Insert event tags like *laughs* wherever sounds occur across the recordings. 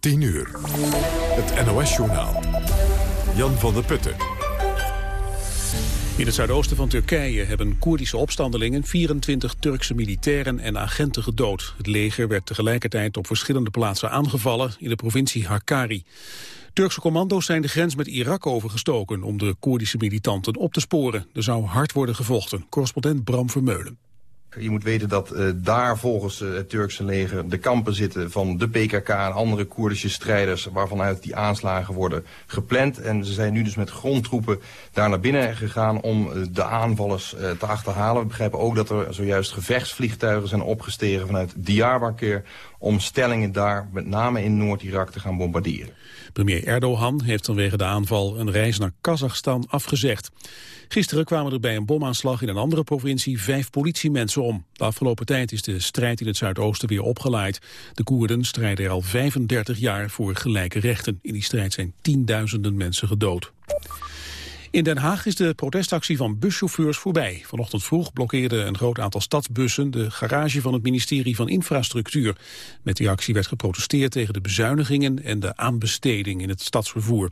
10 uur. Het NOS-journaal. Jan van der Putten. In het zuidoosten van Turkije hebben Koerdische opstandelingen 24 Turkse militairen en agenten gedood. Het leger werd tegelijkertijd op verschillende plaatsen aangevallen in de provincie Hakkari. Turkse commando's zijn de grens met Irak overgestoken om de Koerdische militanten op te sporen. Er zou hard worden gevochten. Correspondent Bram Vermeulen. Je moet weten dat uh, daar volgens uh, het Turkse leger de kampen zitten van de PKK en andere Koerdische strijders waarvanuit die aanslagen worden gepland. En ze zijn nu dus met grondtroepen daar naar binnen gegaan om uh, de aanvallers te achterhalen. We begrijpen ook dat er zojuist gevechtsvliegtuigen zijn opgestegen vanuit Diyarbakir om stellingen daar, met name in Noord-Irak, te gaan bombarderen. Premier Erdogan heeft vanwege de aanval een reis naar Kazachstan afgezegd. Gisteren kwamen er bij een bomaanslag in een andere provincie vijf politiemensen om. De afgelopen tijd is de strijd in het Zuidoosten weer opgeleid. De Koerden strijden er al 35 jaar voor gelijke rechten. In die strijd zijn tienduizenden mensen gedood. In Den Haag is de protestactie van buschauffeurs voorbij. Vanochtend vroeg blokkeerde een groot aantal stadsbussen de garage van het ministerie van Infrastructuur. Met die actie werd geprotesteerd tegen de bezuinigingen en de aanbesteding in het stadsvervoer.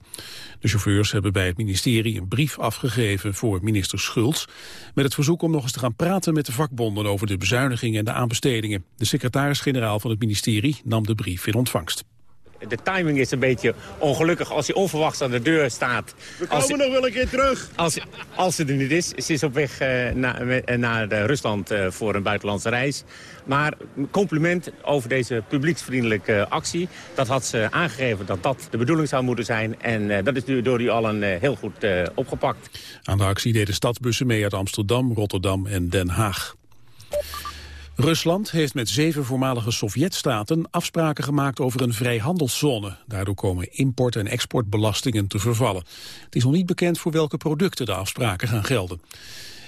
De chauffeurs hebben bij het ministerie een brief afgegeven voor minister Schultz... met het verzoek om nog eens te gaan praten met de vakbonden over de bezuinigingen en de aanbestedingen. De secretaris-generaal van het ministerie nam de brief in ontvangst. De timing is een beetje ongelukkig als hij onverwachts aan de deur staat. We komen nog wel een keer terug. Als, als ze er niet is. Ze is op weg uh, naar, naar Rusland uh, voor een buitenlandse reis. Maar compliment over deze publieksvriendelijke actie. Dat had ze aangegeven dat dat de bedoeling zou moeten zijn. En uh, dat is nu door u allen heel goed opgepakt. Aan de actie deden stadsbussen mee uit Amsterdam, Rotterdam en Den Haag. Rusland heeft met zeven voormalige Sovjetstaten afspraken gemaakt over een vrijhandelszone. Daardoor komen import- en exportbelastingen te vervallen. Het is nog niet bekend voor welke producten de afspraken gaan gelden.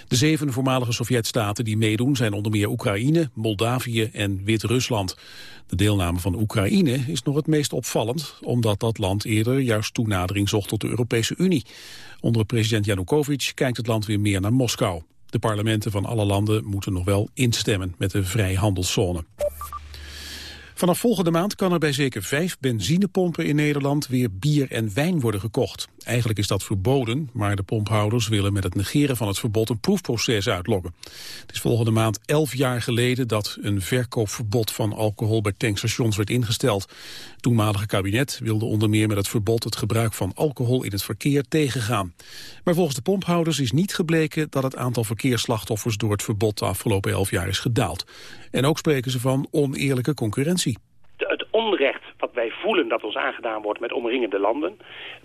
De zeven voormalige Sovjetstaten die meedoen zijn onder meer Oekraïne, Moldavië en Wit-Rusland. De deelname van Oekraïne is nog het meest opvallend, omdat dat land eerder juist toenadering zocht tot de Europese Unie. Onder president Janukovic kijkt het land weer meer naar Moskou. De parlementen van alle landen moeten nog wel instemmen met de vrijhandelszone. Vanaf volgende maand kan er bij zeker vijf benzinepompen in Nederland weer bier en wijn worden gekocht. Eigenlijk is dat verboden, maar de pomphouders willen met het negeren van het verbod een proefproces uitloggen. Het is volgende maand elf jaar geleden dat een verkoopverbod van alcohol bij tankstations werd ingesteld. Toenmalige kabinet wilde onder meer met het verbod het gebruik van alcohol in het verkeer tegengaan. Maar volgens de pomphouders is niet gebleken dat het aantal verkeersslachtoffers door het verbod de afgelopen elf jaar is gedaald. En ook spreken ze van oneerlijke concurrentie. Het onrecht wat wij voelen dat ons aangedaan wordt met omringende landen.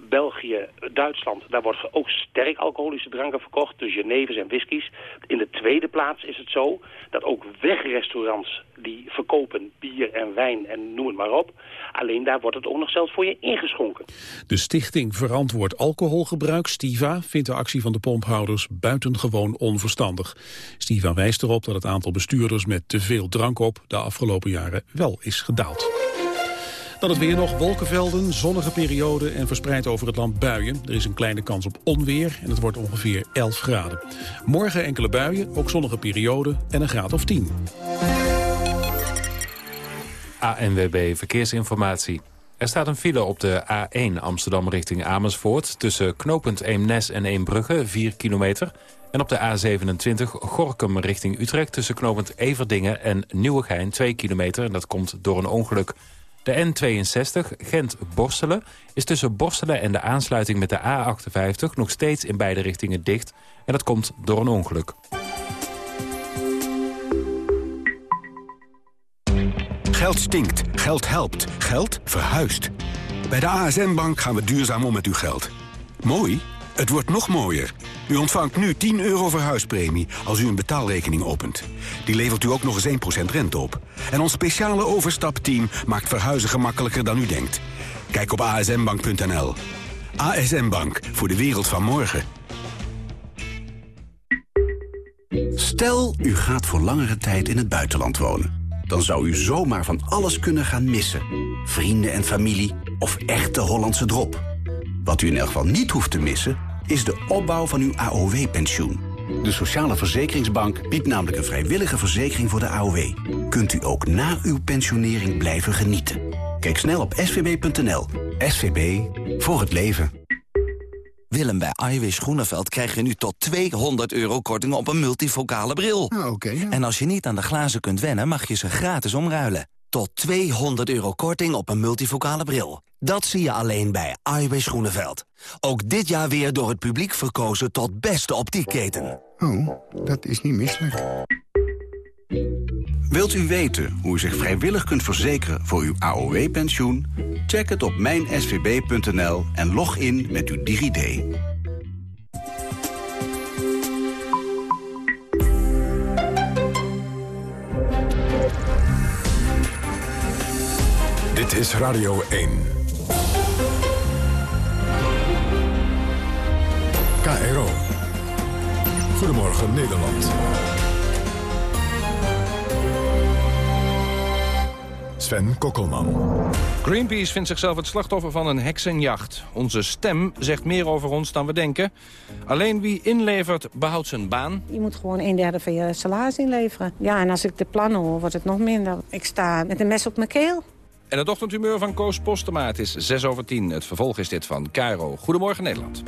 België, Duitsland, daar wordt ook sterk alcoholische dranken verkocht, dus Geneves en whiskies. In de tweede plaats is het zo dat ook wegrestaurants die verkopen bier en wijn en noem het maar op. Alleen daar wordt het ook nog zelfs voor je ingeschonken. De stichting Verantwoord Alcoholgebruik, Stiva, vindt de actie van de pomphouders buitengewoon onverstandig. Stiva wijst erop dat het aantal bestuurders met te veel drank op de afgelopen jaren wel is gedaald. Dan het weer nog, wolkenvelden, zonnige perioden en verspreid over het land buien. Er is een kleine kans op onweer en het wordt ongeveer 11 graden. Morgen enkele buien, ook zonnige perioden en een graad of 10. ANWB Verkeersinformatie. Er staat een file op de A1 Amsterdam richting Amersfoort... tussen knooppunt Eemnes en Eembrugge, 4 kilometer... en op de A27 Gorkum richting Utrecht... tussen knooppunt Everdingen en Nieuwegein, 2 kilometer... en dat komt door een ongeluk. De N62 Gent-Borstelen is tussen Borstelen en de aansluiting met de A58... nog steeds in beide richtingen dicht en dat komt door een ongeluk. Geld stinkt, geld helpt, geld verhuist. Bij de ASN-bank gaan we duurzaam om met uw geld. Mooi? Het wordt nog mooier. U ontvangt nu 10 euro verhuispremie als u een betaalrekening opent. Die levert u ook nog eens 1% rente op. En ons speciale overstapteam maakt verhuizen gemakkelijker dan u denkt. Kijk op asnbank.nl. ASN Bank, voor de wereld van morgen. Stel, u gaat voor langere tijd in het buitenland wonen. Dan zou u zomaar van alles kunnen gaan missen. Vrienden en familie of echte Hollandse drop. Wat u in elk geval niet hoeft te missen is de opbouw van uw AOW-pensioen. De Sociale Verzekeringsbank biedt namelijk een vrijwillige verzekering voor de AOW. Kunt u ook na uw pensionering blijven genieten. Kijk snel op svb.nl. SVB, voor het leven. Willem, bij Iwis Groeneveld krijg je nu tot 200 euro korting op een multifocale bril. Ah, oké. En als je niet aan de glazen kunt wennen, mag je ze gratis omruilen. Tot 200 euro korting op een multifocale bril. Dat zie je alleen bij Iwis Groeneveld. Ook dit jaar weer door het publiek verkozen tot beste optiekketen. Oh, dat is niet misselijk. Wilt u weten hoe u zich vrijwillig kunt verzekeren voor uw AOW-pensioen? Check het op mijnsvb.nl en log in met uw DigiD. Dit is Radio 1. KRO. Goedemorgen Nederland. Sven Kokkelman. Greenpeace vindt zichzelf het slachtoffer van een heksenjacht. Onze stem zegt meer over ons dan we denken. Alleen wie inlevert, behoudt zijn baan. Je moet gewoon een derde van je salaris inleveren. Ja, en als ik de plannen hoor, wordt het nog minder. Ik sta met een mes op mijn keel. En het ochtendhumeur van Koos Postema. Is 6 over 10. Het vervolg is dit van Cairo. Goedemorgen Nederland.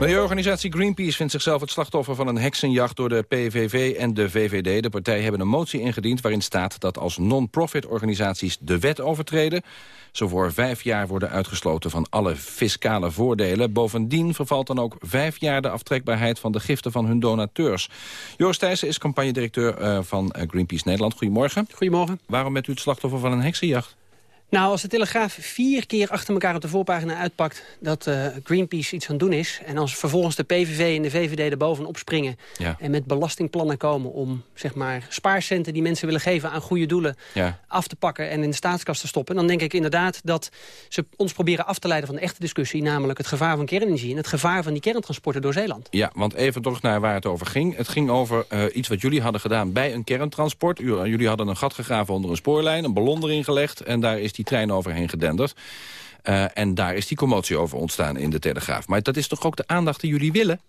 Milieuorganisatie Greenpeace vindt zichzelf het slachtoffer van een heksenjacht door de PVV en de VVD. De partijen hebben een motie ingediend waarin staat dat als non-profit organisaties de wet overtreden, zo voor vijf jaar worden uitgesloten van alle fiscale voordelen. Bovendien vervalt dan ook vijf jaar de aftrekbaarheid van de giften van hun donateurs. Joris Thijssen is campagnedirecteur uh, van eh, Greenpeace Nederland. Goedemorgen. Goedemorgen. Waarom bent u het slachtoffer van een heksenjacht? Nou, als de Telegraaf vier keer achter elkaar op de voorpagina uitpakt... dat uh, Greenpeace iets aan het doen is... en als vervolgens de PVV en de VVD er bovenop springen... Ja. en met belastingplannen komen om zeg maar, spaarcenten... die mensen willen geven aan goede doelen ja. af te pakken... en in de staatskast te stoppen... dan denk ik inderdaad dat ze ons proberen af te leiden van de echte discussie... namelijk het gevaar van kernenergie en het gevaar van die kerntransporten door Zeeland. Ja, want even toch naar waar het over ging. Het ging over uh, iets wat jullie hadden gedaan bij een kerntransport. U, jullie hadden een gat gegraven onder een spoorlijn, een ballon erin gelegd... en daar is die trein overheen gedenderd. Uh, en daar is die commotie over ontstaan in de Telegraaf. Maar dat is toch ook de aandacht die jullie willen?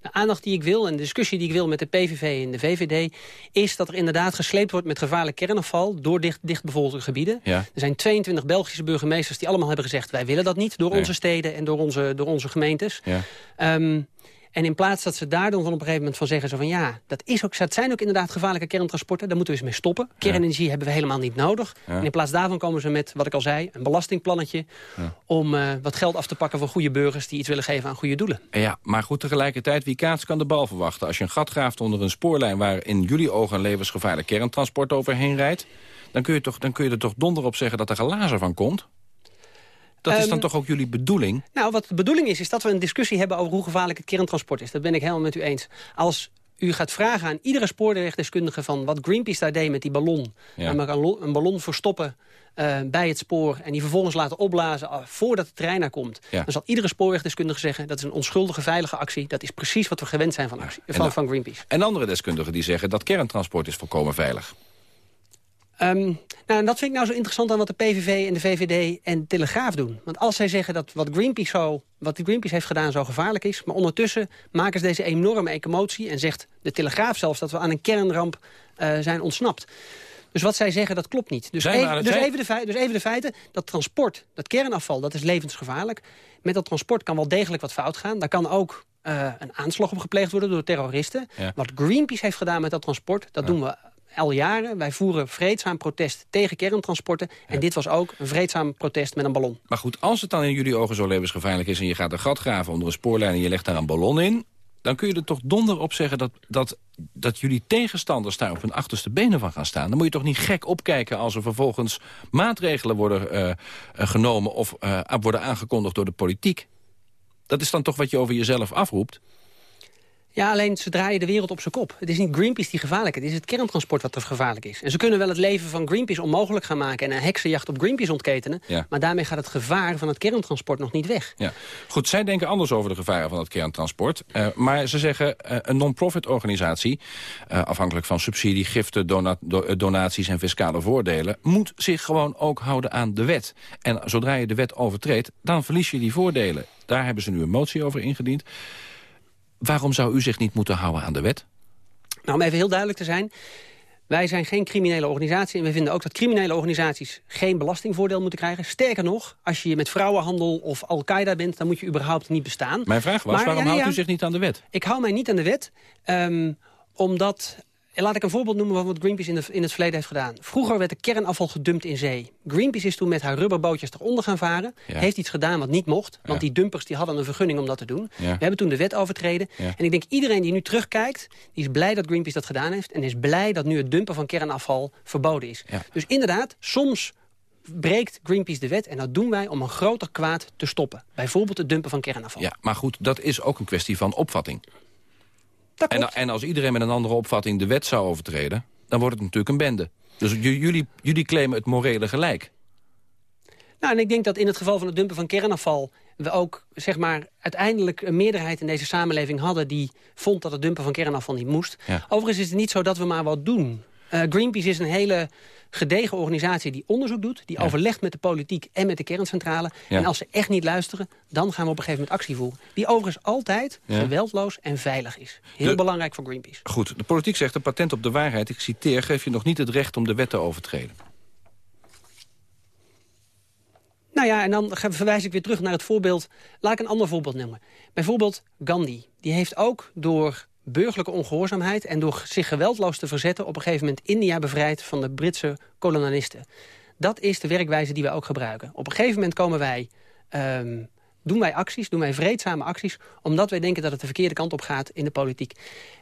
De aandacht die ik wil en de discussie die ik wil met de PVV en de VVD... is dat er inderdaad gesleept wordt met gevaarlijk kernafval... door dicht, dichtbevolkte gebieden. Ja. Er zijn 22 Belgische burgemeesters die allemaal hebben gezegd... wij willen dat niet door nee. onze steden en door onze, door onze gemeentes. Ja. Um, en in plaats dat ze daar dan van op een gegeven moment van zeggen... Zo van ja, dat, is ook, dat zijn ook inderdaad gevaarlijke kerntransporten. Daar moeten we eens mee stoppen. Kernenergie ja. hebben we helemaal niet nodig. Ja. En in plaats daarvan komen ze met, wat ik al zei, een belastingplannetje... Ja. om uh, wat geld af te pakken voor goede burgers... die iets willen geven aan goede doelen. Ja, maar goed, tegelijkertijd, wie kaats kan de bal verwachten? Als je een gat graaft onder een spoorlijn... waar in jullie ogen een levensgevaarlijk kerntransport overheen rijdt... dan kun je, toch, dan kun je er toch donder op zeggen dat er glazen van komt? Dat is dan um, toch ook jullie bedoeling? Nou, wat de bedoeling is, is dat we een discussie hebben over hoe gevaarlijk het kerntransport is. Dat ben ik helemaal met u eens. Als u gaat vragen aan iedere spoorwegdeskundige van wat Greenpeace daar deed met die ballon. Ja. Namelijk een, een ballon verstoppen uh, bij het spoor en die vervolgens laten opblazen uh, voordat de trein daar komt. Ja. Dan zal iedere spoorwegdeskundige zeggen dat is een onschuldige veilige actie. Dat is precies wat we gewend zijn van, actie, ja. van, dan, van Greenpeace. En andere deskundigen die zeggen dat kerntransport is volkomen veilig. Um, nou, en dat vind ik nou zo interessant aan wat de PVV en de VVD en de Telegraaf doen. Want als zij zeggen dat wat Greenpeace, zo, wat Greenpeace heeft gedaan zo gevaarlijk is... maar ondertussen maken ze deze enorme emotie... en zegt de Telegraaf zelfs dat we aan een kernramp uh, zijn ontsnapt. Dus wat zij zeggen, dat klopt niet. Dus, even, dus, even de, dus even de feiten, dat transport, dat kernafval, dat is levensgevaarlijk. Met dat transport kan wel degelijk wat fout gaan. Daar kan ook uh, een aanslag op gepleegd worden door terroristen. Ja. Wat Greenpeace heeft gedaan met dat transport, dat ja. doen we al jaren. Wij voeren vreedzaam protest tegen kerntransporten. En dit was ook een vreedzaam protest met een ballon. Maar goed, als het dan in jullie ogen zo levensgevaarlijk is... en je gaat een gat graven onder een spoorlijn en je legt daar een ballon in... dan kun je er toch donder op zeggen dat, dat, dat jullie tegenstanders daar op hun achterste benen van gaan staan. Dan moet je toch niet gek opkijken als er vervolgens maatregelen worden uh, uh, genomen... of uh, worden aangekondigd door de politiek. Dat is dan toch wat je over jezelf afroept? Ja, alleen ze draaien de wereld op zijn kop. Het is niet Greenpeace die gevaarlijk is, het is het kerntransport wat er gevaarlijk is. En ze kunnen wel het leven van Greenpeace onmogelijk gaan maken... en een heksenjacht op Greenpeace ontketenen... Ja. maar daarmee gaat het gevaar van het kerntransport nog niet weg. Ja. Goed, zij denken anders over de gevaren van het kerntransport. Uh, maar ze zeggen, uh, een non-profit organisatie... Uh, afhankelijk van subsidie, giften, dona do donaties en fiscale voordelen... moet zich gewoon ook houden aan de wet. En zodra je de wet overtreedt, dan verlies je die voordelen. Daar hebben ze nu een motie over ingediend. Waarom zou u zich niet moeten houden aan de wet? Nou, om even heel duidelijk te zijn... Wij zijn geen criminele organisatie en we vinden ook dat criminele organisaties geen belastingvoordeel moeten krijgen. Sterker nog, als je met vrouwenhandel of Al-Qaeda bent, dan moet je überhaupt niet bestaan. Mijn vraag was, Maar, waarom ja, houdt ja. u zich niet aan de wet? Ik hou mij niet aan de wet, ehm, omdat... en Laat ik een voorbeeld noemen van wat Greenpeace in, de, in het verleden heeft gedaan. Vroeger werd de kernafval gedumpt in zee. Greenpeace is toen met haar rubberbootjes eronder gaan varen. Ja. Heeft iets gedaan wat niet mocht. Want die dumpers die hadden een vergunning om dat te doen. Ja. We hebben toen de wet overtreden. En ik denk iedereen die nu terugkijkt... die is blij dat Greenpeace dat gedaan heeft. En is blij dat nu het dumpen van kernafval verboden is. Dus inderdaad, soms breekt Greenpeace de wet. En dat doen wij om een groter kwaad te stoppen. Bijvoorbeeld het dumpen van kernafval. Ja, maar goed, dat is ook een kwestie van opvatting. En, en als iedereen met een andere opvatting de wet zou overtreden... dan wordt het natuurlijk een bende. Dus jullie, jullie claimen het morele gelijk. Nou, en ik denk dat in het geval van het dumpen van kernafval... we ook zeg maar, uiteindelijk een meerderheid in deze samenleving hadden... die vond dat het dumpen van kernafval niet moest. Ja. Overigens is het niet zo dat we maar wat doen. Eh, Greenpeace is een hele gedegen organisatie die onderzoek doet... die overlegt met de politiek en met de kerncentrale. Ja. En als ze echt niet luisteren, dan gaan we op een gegeven moment actie voeren. Die overigens altijd Ja. geweldloos en veilig is. Heel De- belangrijk voor Greenpeace. Goed, de politiek zegt een patent op de waarheid. Ik citeer, geef je nog niet het recht om de wet te overtreden. Nou ja, en dan verwijs ik weer terug naar het voorbeeld. Laat ik een ander voorbeeld noemen. Bijvoorbeeld Gandhi. Die heeft ook door burgerlijke ongehoorzaamheid... en door zich geweldloos te verzetten... op een gegeven moment India bevrijd van de Britse kolonialisten. Dat is de werkwijze die wij ook gebruiken. Op een gegeven moment komen wij... ehm, doen wij acties, doen wij vreedzame acties... omdat wij denken dat het de verkeerde kant op gaat in de politiek.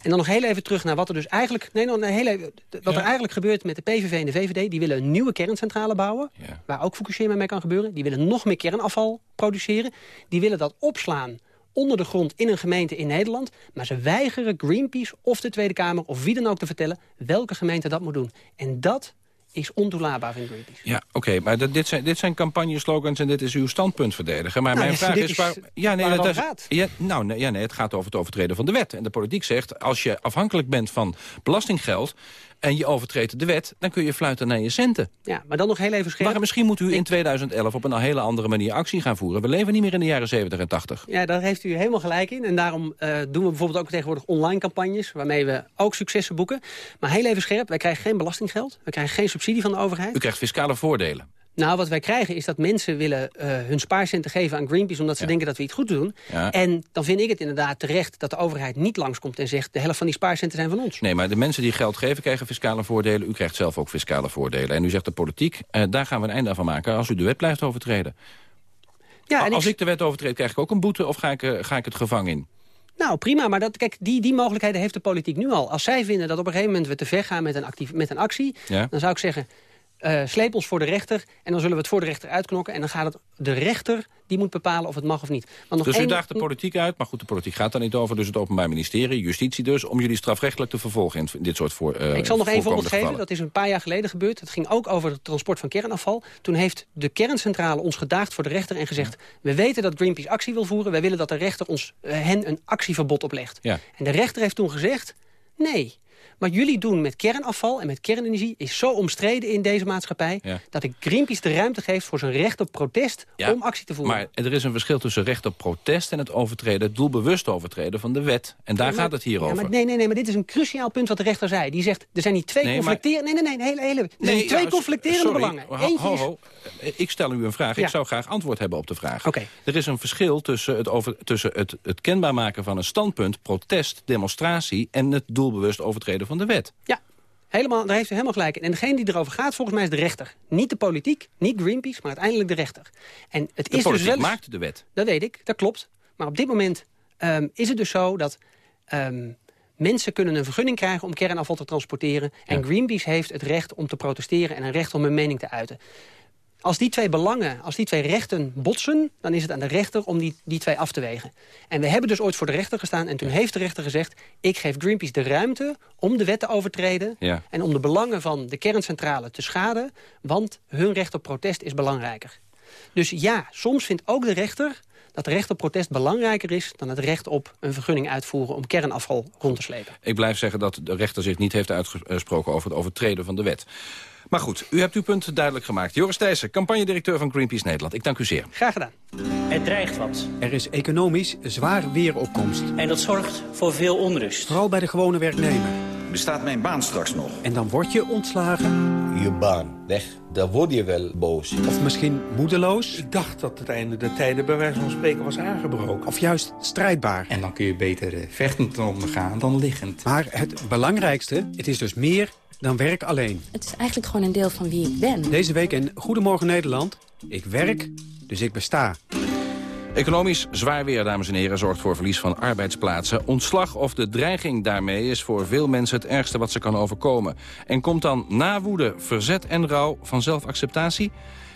En dan nog heel even terug naar wat er dus eigenlijk... Nee, nog heel even, wat er eigenlijk gebeurt met de PVV en de VVD. Die willen een nieuwe kerncentrale bouwen, waar ook Fukushima mee kan gebeuren. Die willen nog meer kernafval produceren. Die willen dat opslaan onder de grond in een gemeente in Nederland. Maar ze weigeren Greenpeace of de Tweede Kamer of wie dan ook te vertellen... welke gemeente dat moet doen. En dat is ontoelaatbaar, vindt Greenpeace. Ja, oké, maar dat- dit zijn, dit zijn campagneslogans en dit is uw standpunt verdedigen. Maar Nou, mijn ja, vraag is... Waar, ja, nee, dat gaat. Ja, nou, nee, ja, nee, het gaat over het overtreden van de wet. En de politiek zegt, als je afhankelijk bent van belastinggeld... en je overtreedt de wet, dan kun je fluiten naar je centen. Ja, maar dan nog heel even scherp. Maar misschien moet u in 2011 op een hele andere manier actie gaan voeren. We leven niet meer in de jaren 70 en 80. Ja, daar heeft u helemaal gelijk in. En daarom eh, doen we bijvoorbeeld ook tegenwoordig online campagnes... waarmee we ook successen boeken. Maar heel even scherp, wij krijgen geen belastinggeld. We krijgen geen subsidie van de overheid. U krijgt fiscale voordelen. Nou, wat wij krijgen is dat mensen willen eh, hun spaarcenten geven aan Greenpeace... omdat ze denken dat we iets goed doen. Ja. En dan vind ik het inderdaad terecht dat de overheid niet langskomt en zegt... de helft van die spaarcenten zijn van ons. Nee, maar de mensen die geld geven krijgen fiscale voordelen. U krijgt zelf ook fiscale voordelen. En u zegt de politiek, eh, daar gaan we een einde aan van maken... als u de wet blijft overtreden. Ja, en als ik- ik de wet overtreed, krijg ik ook een boete of ga ik, eh, ga ik het gevangen in? Nou, prima, maar dat, kijk, die, die mogelijkheden heeft de politiek nu al. Als zij vinden dat op een gegeven moment we te ver gaan met een, actief, met een actie... Ja. dan zou ik zeggen, eh, sleep ons voor de rechter... en dan zullen we het voor de rechter uitknokken... en dan gaat het de rechter die moet bepalen of het mag of niet. Dus u één- daagt de politiek uit, maar goed, de politiek gaat daar niet over. Dus het Openbaar Ministerie, justitie dus... om jullie strafrechtelijk te vervolgen in dit soort voor, eh, Ik zal nog één voorbeeld geven. Dat is een paar jaar geleden gebeurd. Het ging ook over het transport van kernafval. Toen heeft de kerncentrale ons gedaagd voor de rechter en gezegd... we weten dat Greenpeace actie wil voeren. Wij willen dat de rechter ons, eh, hen een actieverbod oplegt. Ja. En de rechter heeft toen gezegd... nee, wat jullie doen met kernafval en met kernenergie... is zo omstreden in deze maatschappij... Ja. dat ik Greenpeace de ruimte geef voor zijn recht op protest... Ja, om actie te voeren. Maar er is een verschil tussen recht op protest en het overtreden... het doelbewust overtreden van de wet. En daar Ja, maar- gaat het hier ja, over. maar nee, nee, nee, maar dit is een cruciaal punt wat de rechter zei. Die zegt, er zijn niet twee Nee, maar- conflicterende... Nee, nee, nee, hele, hele, er zijn Nee, twee conflicterende sorry. belangen. Ho, Eentje ho, ho. Ik stel u een vraag. Ik zou graag antwoord hebben op de vraag. Oké. Er is een verschil tussen, het, over, tussen het, het kenbaar maken van een standpunt... protest, demonstratie... en het doelbewust overtreden van de wet. Ja, helemaal, daar heeft u helemaal gelijk in. En degene die erover gaat, volgens mij is de rechter. Niet de politiek, niet Greenpeace, maar uiteindelijk de rechter. En het De is politiek dus wel eens- maakt de wet. Dat weet ik, dat klopt. Maar op dit moment ehm, is het dus zo dat... ehm, Mensen kunnen een vergunning krijgen om kernafval te transporteren. En Greenpeace heeft het recht om te protesteren en een recht om hun mening te uiten. Als die twee belangen, als die twee rechten botsen... dan is het aan de rechter om die, die twee af te wegen. En we hebben dus ooit voor de rechter gestaan... en toen heeft de rechter gezegd... ik geef Greenpeace de ruimte om de wet te overtreden... Ja. en om de belangen van de kerncentrale te schaden... want hun recht op protest is belangrijker. Dus ja, soms vindt ook de rechter dat het recht op protest belangrijker is... dan het recht op een vergunning uitvoeren om kernafval rond te slepen. Ik blijf zeggen dat de rechter zich niet heeft uitgesproken over het overtreden van de wet. Maar goed, u hebt uw punt duidelijk gemaakt. Joris Thijssen, campagnedirecteur van Greenpeace Nederland. Ik dank u zeer. Graag gedaan. Er dreigt wat. Er is economisch zwaar weeropkomst. En dat zorgt voor veel onrust. Vooral bij de gewone werknemer. Bestaat mijn baan straks nog? En dan word je ontslagen. Je baan, weg. Daar word je wel boos. Of misschien moedeloos. Ik dacht dat het einde der tijden bij wijze van spreken was aangebroken. Of juist strijdbaar. En dan kun je beter eh, vechtend ondergaan dan liggend. Maar het belangrijkste, het is dus meer dan werk alleen. Het is eigenlijk gewoon een deel van wie ik ben. Deze week in Goedemorgen Nederland. Ik werk, dus ik besta. Economisch zwaar weer, dames en heren, zorgt voor verlies van arbeidsplaatsen. Ontslag of de dreiging daarmee is voor veel mensen het ergste wat ze kan overkomen. En komt dan na woede, verzet en rouw van zelfacceptatie?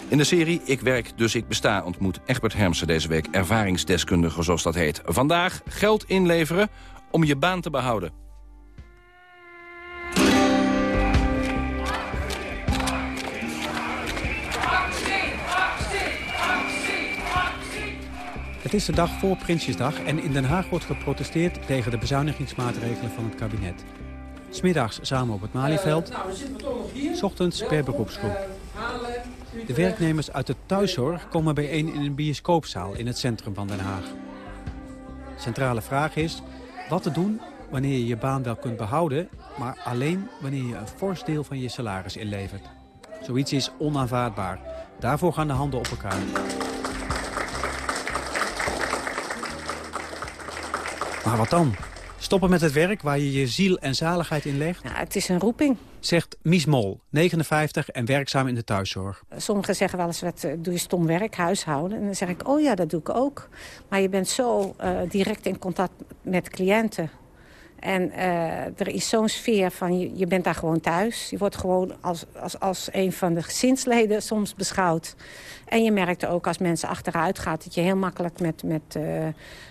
In de serie Ik werk, dus ik besta ontmoet Egbert Hermsen deze week ervaringsdeskundige, zoals dat heet. Vandaag geld inleveren om je baan te behouden. Het is de dag voor Prinsjesdag en in Den Haag wordt geprotesteerd tegen de bezuinigingsmaatregelen van het kabinet. Smiddags samen op het Malieveld, s ochtends per beroepsgroep. De werknemers uit de thuiszorg komen bijeen in een bioscoopzaal in het centrum van Den Haag. Centrale vraag is wat te doen wanneer je je baan wel kunt behouden... maar alleen wanneer je een fors deel van je salaris inlevert. Zoiets is onaanvaardbaar. Daarvoor gaan de handen op elkaar. Maar wat dan? Stoppen met het werk waar je je ziel en zaligheid in legt? Ja, het is een roeping. Zegt Mies Mol, 59 en werkzaam in de thuiszorg. Sommigen zeggen wel eens, wat eh, doe je stom werk, huishouden? En dan zeg ik, oh ja, dat doe ik ook. Maar je bent zo uh, direct in contact met cliënten. En uh, er is zo'n sfeer van, je, je, bent daar gewoon thuis. Je wordt gewoon als, als, als een van de gezinsleden soms beschouwd. En je merkt ook als mensen achteruit gaan... dat je heel makkelijk met, met, uh,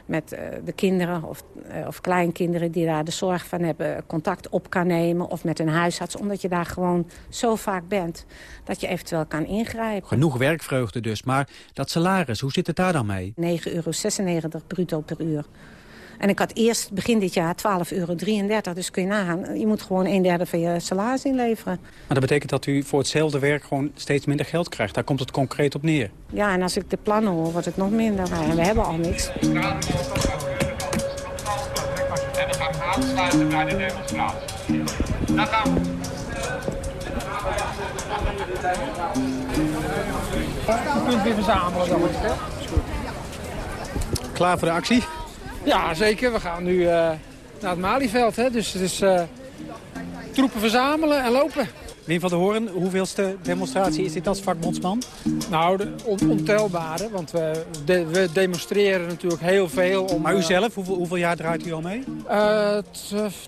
met uh, de kinderen of, of kleinkinderen... die daar de zorg van hebben, contact op kan nemen. Of met een huisarts, omdat je daar gewoon zo vaak bent... dat je eventueel kan ingrijpen. Genoeg werkvreugde dus, maar dat salaris, hoe zit het daar dan mee? 9,96 euro bruto per uur. En ik had eerst begin dit jaar 12,33 euro. Dus kun je nagaan, je moet gewoon een derde van je salaris inleveren. Maar dat betekent dat u voor hetzelfde werk gewoon steeds minder geld krijgt. Daar komt het concreet op neer. Ja, en als ik de plannen hoor, wordt het nog minder. En we hebben al niks. En dan gaan we aansluiten bij de demonstratie. Dan gaan we. Je kunt weer verzamelen dan, hè? Klaar voor de actie? Ja, zeker. We gaan nu uh, naar het Malieveld. Hè? Dus het is uh, troepen verzamelen en lopen. Wim van der Hoorn, hoeveelste demonstratie is dit als vakbondsman? Nou, de on ontelbare, want we, de, we, demonstreren natuurlijk heel veel. Om, maar u zelf, hoeveel, hoeveel jaar draait u al mee? Uh,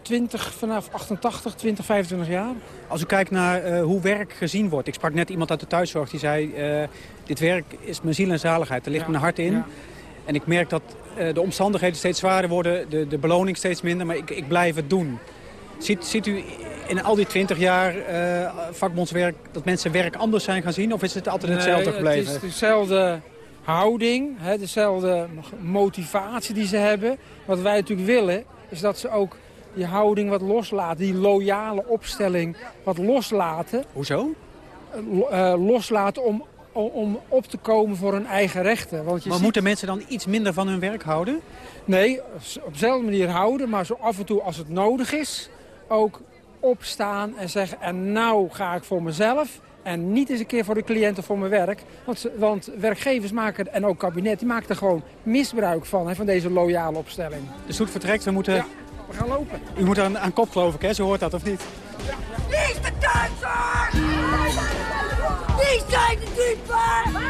20, vanaf 88, 20, 25 jaar. Als u kijkt naar uh, hoe werk gezien wordt. Ik sprak net iemand uit de thuiszorg die zei... Uh, dit werk is mijn ziel en zaligheid, er ligt ja, mijn hart in. Ja. En ik merk dat uh, de omstandigheden steeds zwaarder worden, de, de beloning steeds minder, maar ik, ik blijf het doen. Ziet, ziet u in al die twintig jaar uh, vakbondswerk dat mensen werk anders zijn gaan zien? Of is het altijd hetzelfde nee, gebleven? Het is dezelfde houding, hè, dezelfde motivatie die ze hebben. Wat wij natuurlijk willen, is dat ze ook die houding wat loslaten. Die loyale opstelling wat loslaten. Hoezo? Uh, loslaten om om op te komen voor hun eigen rechten. Want je maar ziet... moeten mensen dan iets minder van hun werk houden? Nee, op dezelfde manier houden, maar zo af en toe als het nodig is... ook opstaan en zeggen, en nou ga ik voor mezelf... en niet eens een keer voor de cliënten voor mijn werk. Want, want werkgevers maken, en ook kabinet, die maken er gewoon misbruik van... Hè, van deze loyale opstelling. De stoet vertrekt, we moeten... Ja, we gaan lopen. U moet aan, aan kop geloof ik, hè? Zo hoort dat, of niet? Ja. Wie is de Duitser? Wie zijn de diepen?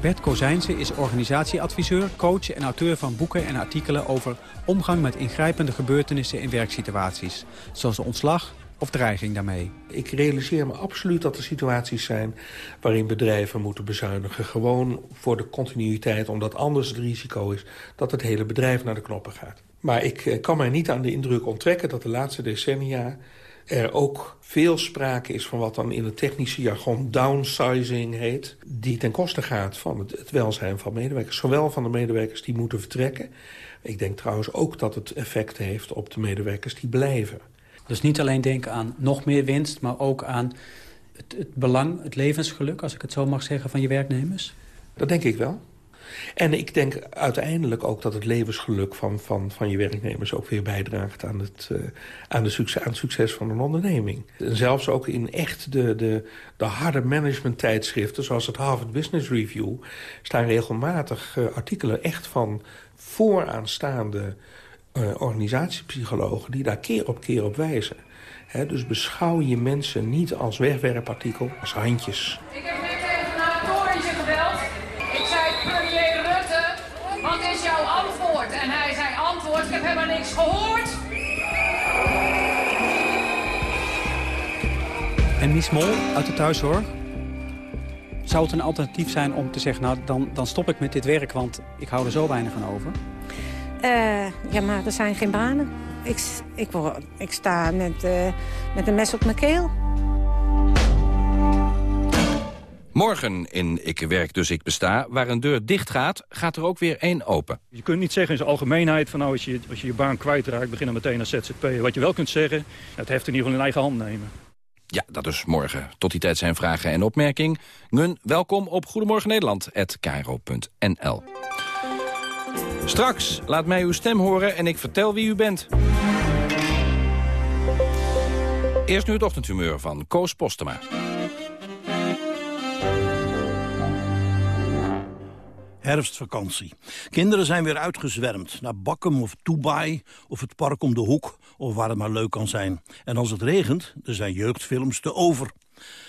Bert Kozijnse is organisatieadviseur, coach en auteur van boeken en artikelen over omgang met ingrijpende gebeurtenissen in werksituaties. Zoals ontslag of dreiging daarmee. Ik realiseer me absoluut dat er situaties zijn waarin bedrijven moeten bezuinigen. Gewoon voor de continuïteit, omdat anders het risico is dat het hele bedrijf naar de knoppen gaat. Maar ik kan mij niet aan de indruk onttrekken dat de laatste decennia er ook veel sprake is van wat dan in het technische jargon downsizing heet... die ten koste gaat van het, het welzijn van medewerkers. Zowel van de medewerkers die moeten vertrekken. Ik denk trouwens ook dat het effect heeft op de medewerkers die blijven. Dus niet alleen denken aan nog meer winst, maar ook aan het, het belang, het levensgeluk... als ik het zo mag zeggen, van je werknemers? Dat denk ik wel. En ik denk uiteindelijk ook dat het levensgeluk van, van, van je werknemers... ook weer bijdraagt aan het, uh, aan, de succes, aan het succes van een onderneming. En zelfs ook in echt de, de, de harde management tijdschriften... zoals het Harvard Business Review... staan regelmatig uh, artikelen echt van vooraanstaande uh, organisatiepsychologen... die daar keer op keer op wijzen. Dus beschouw je mensen niet als wegwerpartikel, als handjes net even naar het torentje gebeld. Ik zei, premier Rutte, wat is jouw antwoord? En hij zei, antwoord, ik heb helemaal niks gehoord. En Mies Mol uit de thuiszorg? Zou het een alternatief zijn om te zeggen, nou dan, dan stop ik met dit werk, want ik hou er zo weinig aan over? Uh, ja, maar er zijn geen banen. Ik, ik, ik sta met, uh, met een mes op mijn keel. Morgen in Ik werk dus ik besta, waar een deur dicht gaat, gaat er ook weer één open. Je kunt niet zeggen in zijn algemeenheid van nou als je, als je je baan kwijtraakt, beginnen meteen als ZZP. Wat je wel kunt zeggen, het heft in ieder geval in eigen hand nemen. Ja, dat is morgen. Tot die tijd zijn vragen en opmerking. Gun, welkom op Goedemorgen Nederland, Straks laat mij uw stem horen en ik vertel wie u bent. Eerst nu het ochtendhumeur van Koos Postema. Herfstvakantie. Kinderen zijn weer uitgezwermd naar Bakkum of Dubai of het park om de hoek of waar het maar leuk kan zijn. En als het regent, er zijn jeugdfilms te over.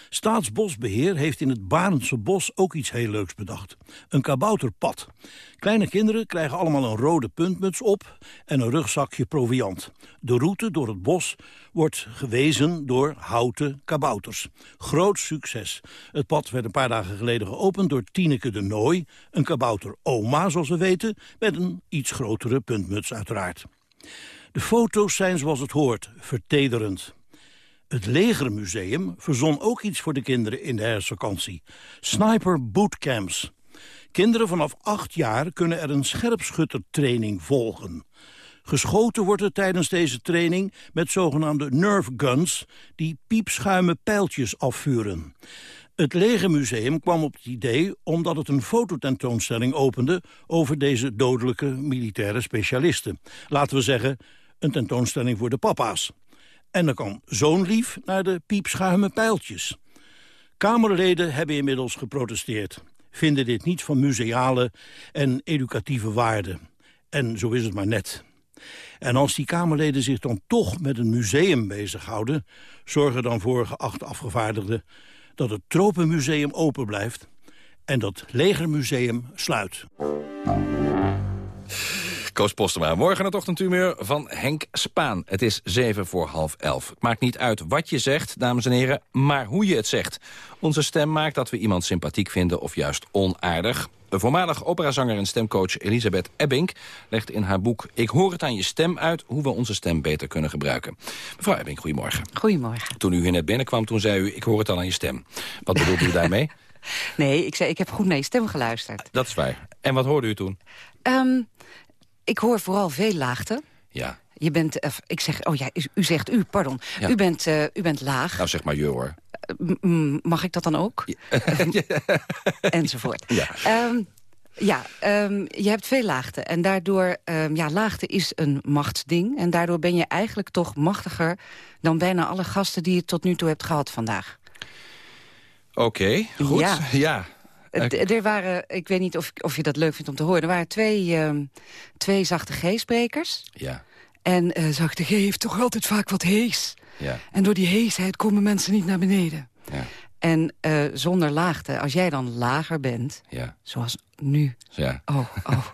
Staatsbosbeheer heeft in het Barendse bos ook iets heel leuks bedacht. Een kabouterpad. Kleine kinderen krijgen allemaal een rode puntmuts op en een rugzakje proviand. De route door het bos wordt gewezen door houten kabouters. Groot succes. Het pad werd een paar dagen geleden geopend door Tineke de Nooi, een kabouter oma zoals we weten, met een iets grotere puntmuts uiteraard. De foto's zijn zoals het hoort, vertederend. Het Legermuseum verzon ook iets voor de kinderen in de herfstvakantie. Sniper bootcamps. Kinderen vanaf acht jaar kunnen er een scherpschuttertraining volgen. Geschoten wordt er tijdens deze training met zogenaamde nerve guns... die piepschuime pijltjes afvuren. Het Legermuseum kwam op het idee omdat het een fototentoonstelling opende... over deze dodelijke militaire specialisten. Laten we zeggen, een tentoonstelling voor de papa's. En dan kan zo'n lief naar de piepschuime pijltjes. Kamerleden hebben inmiddels geprotesteerd. Vinden dit niet van museale en educatieve waarde. En zo is het maar net. En als die Kamerleden zich dan toch met een museum bezighouden... zorgen dan voor, geachte afgevaardigden... dat het Tropenmuseum open blijft en dat Legermuseum sluit. Koos Postema. Morgen het ochtendhumeur van Henk Spaan. Het is zeven voor half elf. Het maakt niet uit wat je zegt, dames en heren, maar hoe je het zegt. Onze stem maakt dat we iemand sympathiek vinden of juist onaardig. De voormalig operazanger en stemcoach Elisabeth Ebbing legt in haar boek Ik hoor het aan je stem uit hoe we onze stem beter kunnen gebruiken. Mevrouw Ebbing, goedemorgen. Goedemorgen. Toen u hier net binnenkwam, toen zei u ik hoor het al aan je stem. Wat bedoelt u daarmee? *laughs* Nee, ik zei ik heb goed naar je stem geluisterd. Dat is waar. En wat hoorde u toen? Um, ik hoor vooral veel laagte. Ja. Je bent, uh, ik zeg, oh ja, u zegt u, pardon. Ja. U, bent, uh, u bent laag. Nou, zeg maar je hoor. Uh, mag ik dat dan ook? Ja. *laughs* Enzovoort. Ja. Um, ja, um, je hebt veel laagte. En daardoor, um, ja, laagte is een machtsding. En daardoor ben je eigenlijk toch machtiger... dan bijna alle gasten die je tot nu toe hebt gehad vandaag. Oké, okay, goed. Ja. ja. Er waren, ik weet niet of, of je dat leuk vindt om te horen... er waren twee, um, twee zachte G-sprekers. Ja. En uh, zachte G heeft toch altijd vaak wat hees. Ja. En door die heesheid komen mensen niet naar beneden. Ja. En uh, zonder laagte, als jij dan lager bent, ja. zoals nu... Ja. Oh, oh. *laughs*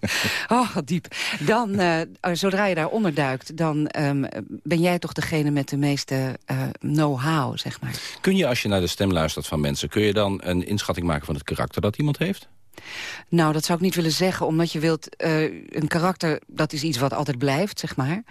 *laughs* Oh, diep. Dan, uh, zodra je daaronder duikt, dan um, ben jij toch degene met de meeste uh, know-how, zeg maar. Kun je, als je naar de stem luistert van mensen... kun je dan een inschatting maken van het karakter dat iemand heeft? Nou, dat zou ik niet willen zeggen, omdat je wilt... Uh, een karakter, dat is iets wat altijd blijft, zeg maar.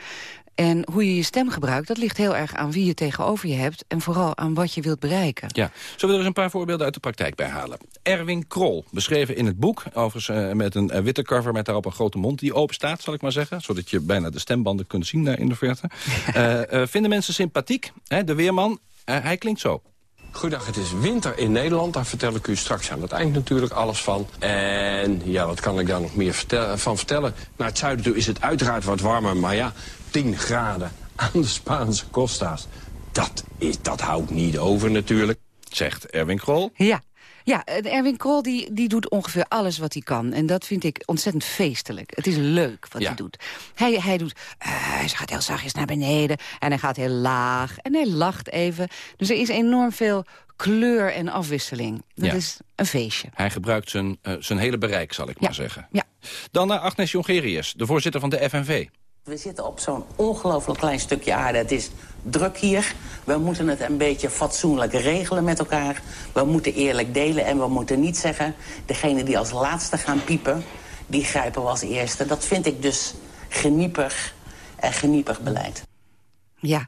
En hoe je je stem gebruikt, dat ligt heel erg aan wie je tegenover je hebt... en vooral aan wat je wilt bereiken. Ja. Zullen we er eens een paar voorbeelden uit de praktijk bij halen? Erwin Krol, beschreven in het boek... overigens uh, met een uh, witte cover met daarop een grote mond die open staat... zal ik maar zeggen, zodat je bijna de stembanden kunt zien daar in de verte. uh, *laughs* vinden mensen sympathiek, hè, de weerman? hij klinkt zo. Goedendag, het is winter in Nederland. Daar vertel ik u straks aan het eind natuurlijk alles van. En ja, wat kan ik daar nog meer vertel van vertellen? Naar het zuiden toe is het uiteraard wat warmer. Maar ja, 10 graden aan de Spaanse Costa's. Dat, is, dat houdt niet over natuurlijk. Zegt Erwin Krol. Ja. Ja, en Erwin Krol die, die doet ongeveer alles wat hij kan. En dat vind ik ontzettend feestelijk. Het is leuk wat Ja. hij doet. Hij, hij doet, eh, hij gaat heel zachtjes naar beneden en hij gaat heel laag en hij lacht even. Dus er is enorm veel kleur en afwisseling. Dat Ja. is een feestje. Hij gebruikt zijn, eh, zijn hele bereik, zal ik maar zeggen. Ja. Dan naar Agnes Jongerius, de voorzitter van de FNV. We zitten op zo'n ongelooflijk klein stukje aarde. Het is druk hier. We moeten het een beetje fatsoenlijk regelen met elkaar. We moeten eerlijk delen en we moeten niet zeggen... degene die als laatste gaan piepen, die grijpen we als eerste. Dat vind ik dus geniepig en geniepig beleid. Ja,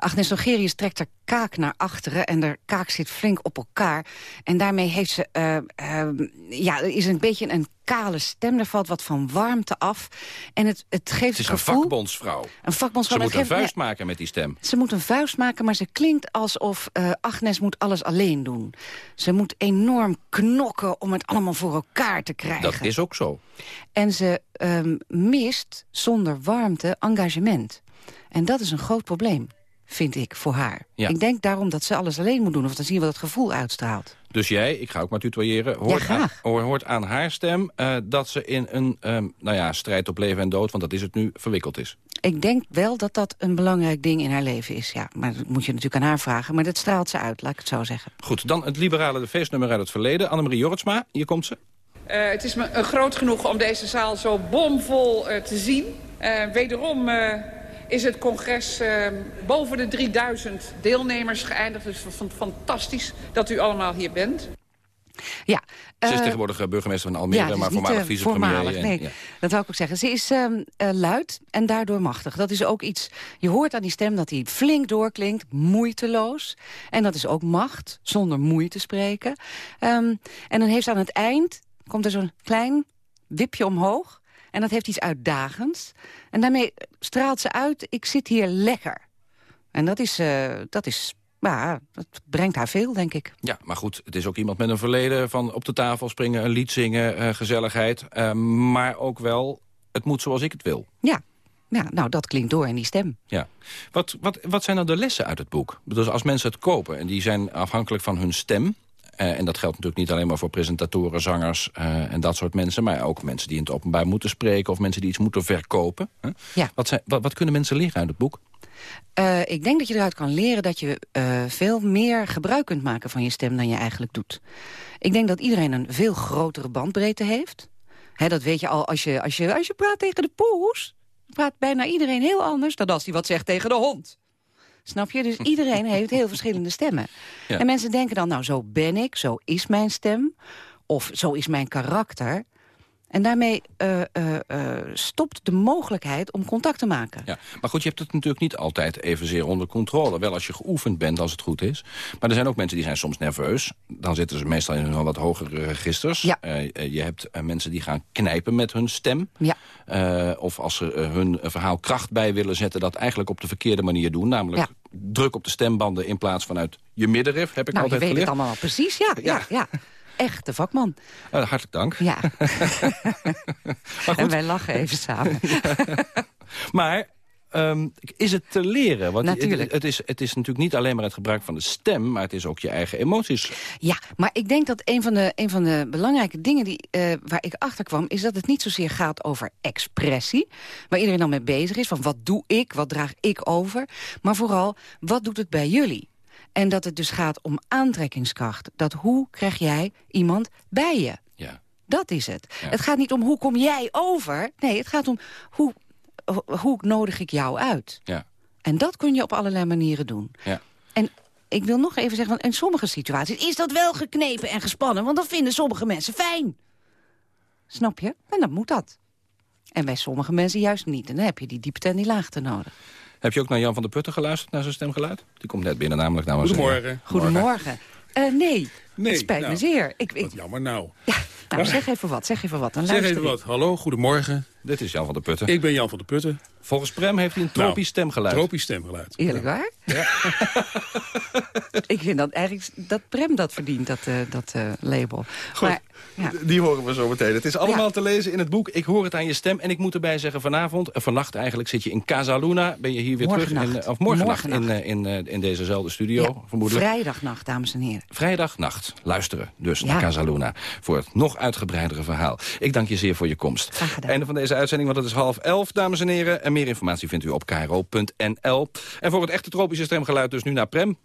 Agnes Nogerius trekt haar kaak naar achteren... en de kaak zit flink op elkaar. En daarmee heeft ze, eh, eh, ja, is een beetje een kale stem. Er valt wat van warmte af. En het, het geeft Het is een gevoel... vakbondsvrouw. Een vakbondsvrouw. Ze maar moet een vuist maken met die stem. Ze moet een vuist maken, maar ze klinkt alsof eh, Agnes moet alles alleen doen. Ze moet enorm knokken om het allemaal voor elkaar te krijgen. Dat is ook zo. En ze ehm, mist zonder warmte engagement. En dat is een groot probleem, vind ik, voor haar. Ja. Ik denk daarom dat ze alles alleen moet doen... of dan zien we dat het gevoel uitstraalt. Dus jij, ik ga ook maar tutoyeren, hoort, Ja, aan, graag. hoor- hoort aan haar stem... eh, dat ze in een ehm, nou ja, strijd op leven en dood, want dat is het nu, verwikkeld is. Ik denk wel dat dat een belangrijk ding in haar leven is. Ja, maar dat moet je natuurlijk aan haar vragen. Maar dat straalt ze uit, laat ik het zo zeggen. Goed, dan het liberale feestnummer uit het verleden. Annemarie Jorritsma, hier komt ze. Eh, het is me een groot genoeg om deze zaal zo bomvol eh, te zien. Eh, wederom eh, is het congres eh, boven de 3000 deelnemers geëindigd. Dus fantastisch dat u allemaal hier bent. Ja, Ze is eh, tegenwoordig eh, burgemeester van Almere, maar niet, voormalig vicepremier. voormalig, en- nee, ja. dat wou ik ook zeggen. Ze is ehm, eh, luid en daardoor machtig. Dat is ook iets, je hoort aan die stem dat hij flink doorklinkt, moeiteloos. En dat is ook macht, zonder moeite spreken. Ehm, en dan heeft ze aan het eind, komt er zo'n klein wipje omhoog. En dat heeft iets uitdagends. En daarmee straalt ze uit, ik zit hier lekker. En dat is, eh, dat is, ja, dat brengt haar veel, denk ik. Ja, maar goed, het is ook iemand met een verleden van op de tafel springen, een lied zingen, eh, gezelligheid. Eh, maar ook wel, het moet zoals ik het wil. Ja. ja, nou dat klinkt door in die stem. Ja. Wat, wat, wat zijn nou de lessen uit het boek? Dus als mensen het kopen en die zijn afhankelijk van hun stem... eh, en dat geldt natuurlijk niet alleen maar voor presentatoren, zangers eh, en dat soort mensen... maar ook mensen die in het openbaar moeten spreken... of mensen die iets moeten verkopen. Hè? Ja. Wat, zijn, wat, wat kunnen mensen leren uit het boek? Eh, ik denk dat je eruit kan leren dat je veel meer gebruik kunt maken van je stem dan je eigenlijk doet. Ik denk dat iedereen een veel grotere bandbreedte heeft. Hè, dat weet je al als je, als, je, als je praat tegen de poes. Praat bijna iedereen heel anders dan als hij wat zegt tegen de hond. Snap je? Dus iedereen heeft heel verschillende stemmen. Ja. En mensen denken dan, nou zo ben ik, zo is mijn stem. Of zo is mijn karakter. En daarmee eh, eh, eh, stopt de mogelijkheid om contact te maken. Ja. Maar goed, je hebt het natuurlijk niet altijd evenzeer onder controle. Wel als je geoefend bent, als het goed is. Maar er zijn ook mensen die zijn soms nerveus. Dan zitten ze meestal in hun wat hogere registers. Ja. Je hebt mensen die gaan knijpen met hun stem. Ja. Eh, of als ze eh, hun verhaal kracht bij willen zetten... dat eigenlijk op de verkeerde manier doen. Namelijk druk op de stembanden in plaats van uit je middenrif. Heb ik Nou, je altijd weet geleerd. het allemaal precies, ja. ja. ja, Echte vakman. Eh, hartelijk dank. Ja. *laughs* en wij lachen even samen. *laughs* Maar ehm, is het te leren? Want Natuurlijk. Het, het, is, het is natuurlijk niet alleen maar het gebruik van de stem... maar het is ook je eigen emoties. Ja, maar ik denk dat een van de, een van de belangrijke dingen die, eh, waar ik achter kwam... is dat het niet zozeer gaat over expressie... waar iedereen dan mee bezig is, van wat doe ik, wat draag ik over... maar vooral, wat doet het bij jullie? En dat het dus gaat om aantrekkingskracht. Dat hoe krijg jij iemand bij je? Ja. Dat is het. Het gaat niet om hoe kom jij over. Nee, het gaat om hoe, ho- hoe nodig ik jou uit. Ja. En dat kun je op allerlei manieren doen. Ja. En ik wil nog even zeggen, want in sommige situaties is dat wel geknepen en gespannen. Want dat vinden sommige mensen fijn. Snap je? En dan moet dat. En bij sommige mensen juist niet. En dan heb je die diepte en die laagte nodig. Heb je ook naar Jan van der Putten geluisterd, naar zijn stemgeluid? Die komt net binnen, namelijk namens... Goedemorgen. Goedemorgen. Eh, nee, Nee, het spijt nou, me zeer. Ik, ik, Wat jammer nou. nou, zeg even wat, zeg even wat. Dan Zeg luister even ik. wat. Hallo, goedemorgen. Dit is Jan van der Putten. Ik ben Jan van der Putten. Volgens Prem heeft hij een tropisch Nou, stemgeluid. Tropisch stemgeluid. Eerlijk waar? *laughs* ik vind dat eigenlijk dat Prem dat verdient, dat, eh, dat eh, label. Maar, ja. Die horen we zo meteen. Het is allemaal te lezen in het boek. Ik hoor het aan je stem. En ik moet erbij zeggen, vanavond, en vannacht eigenlijk... zit je in Casa Luna. Ben je hier weer terug? In, eh, of morgennacht in, Morgennacht. eh, in, eh, in dezezelfde studio, Ja, vermoedelijk. Vrijdagnacht, dames en heren. Vrijdagnacht. Luisteren dus Ja. naar Casa Luna. Voor het nog uitgebreidere verhaal. Ik dank je zeer voor je komst. Graag gedaan. Einde van deze uitzending, want het is half elf, dames en heren. En meer informatie vindt u op kro.nl. En voor het echte tropische stemgeluid dus nu naar Prem.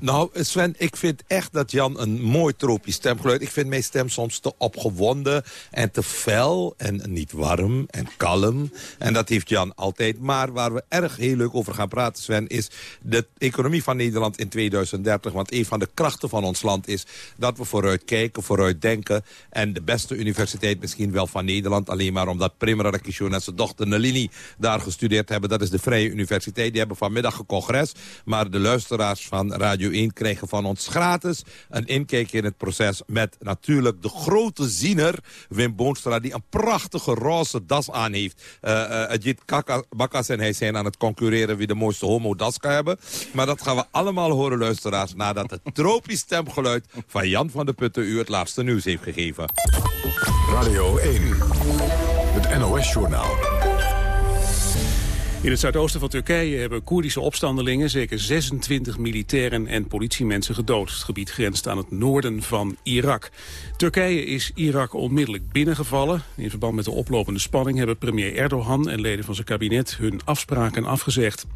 Nou, Sven, ik vind echt dat Jan een mooi tropisch stemgeluid... Ik vind mijn stem soms te opgewonden en te fel en niet warm en kalm. En dat heeft Jan altijd. Maar waar we erg heel leuk over gaan praten, Sven... is de economie van Nederland in 2030. Want een van de krachten van ons land is dat we vooruit kijken, vooruit denken. En de beste universiteit misschien wel van Nederland... alleen maar omdat Prim Radakishun en zijn dochter Nalini daar gestudeerd hebben. Dat is de Vrije Universiteit. Die hebben vanmiddag een congres. Maar de luisteraars van Radio 1 krijgen van ons gratis een inkijk in het proces... met natuurlijk de grote ziener Wim Boonstra... die een prachtige roze das aan heeft. Uh, Ajit Kaka- Bakkas en hij zijn aan het concurreren... wie de mooiste homo-das kan hebben. Maar dat gaan we allemaal horen, luisteraars... nadat het tropisch stemgeluid van Jan van der Putten... u het laatste nieuws heeft gegeven. Radio 1, het NOS-journaal. In het zuidoosten van Turkije hebben Koerdische opstandelingen zeker 26 militairen en politiemensen gedood. Het gebied grenst aan het noorden van Irak. Turkije is Irak onmiddellijk binnengevallen. In verband met de oplopende spanning hebben premier Erdogan en leden van zijn kabinet hun afspraken afgezegd.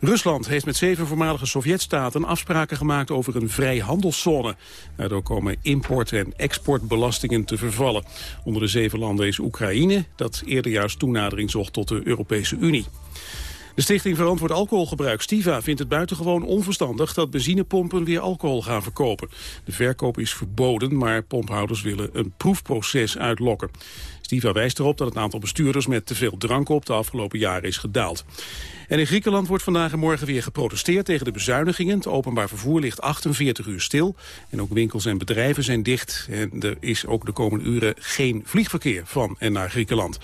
Rusland heeft met zeven voormalige Sovjetstaten afspraken gemaakt over een vrijhandelszone. Daardoor komen import- en exportbelastingen te vervallen. Onder de zeven landen is Oekraïne, dat eerder juist toenadering zocht tot de Europese Unie. De Stichting Verantwoord Alcoholgebruik, Stiva, vindt het buitengewoon onverstandig dat benzinepompen weer alcohol gaan verkopen. De verkoop is verboden, maar pomphouders willen een proefproces uitlokken. Stiva wijst erop dat het aantal bestuurders met te veel drank op de afgelopen jaren is gedaald. En in Griekenland wordt vandaag en morgen weer geprotesteerd tegen de bezuinigingen. Het openbaar vervoer ligt 48 uur stil. En ook winkels en bedrijven zijn dicht. En er is ook de komende uren geen vliegverkeer van en naar Griekenland.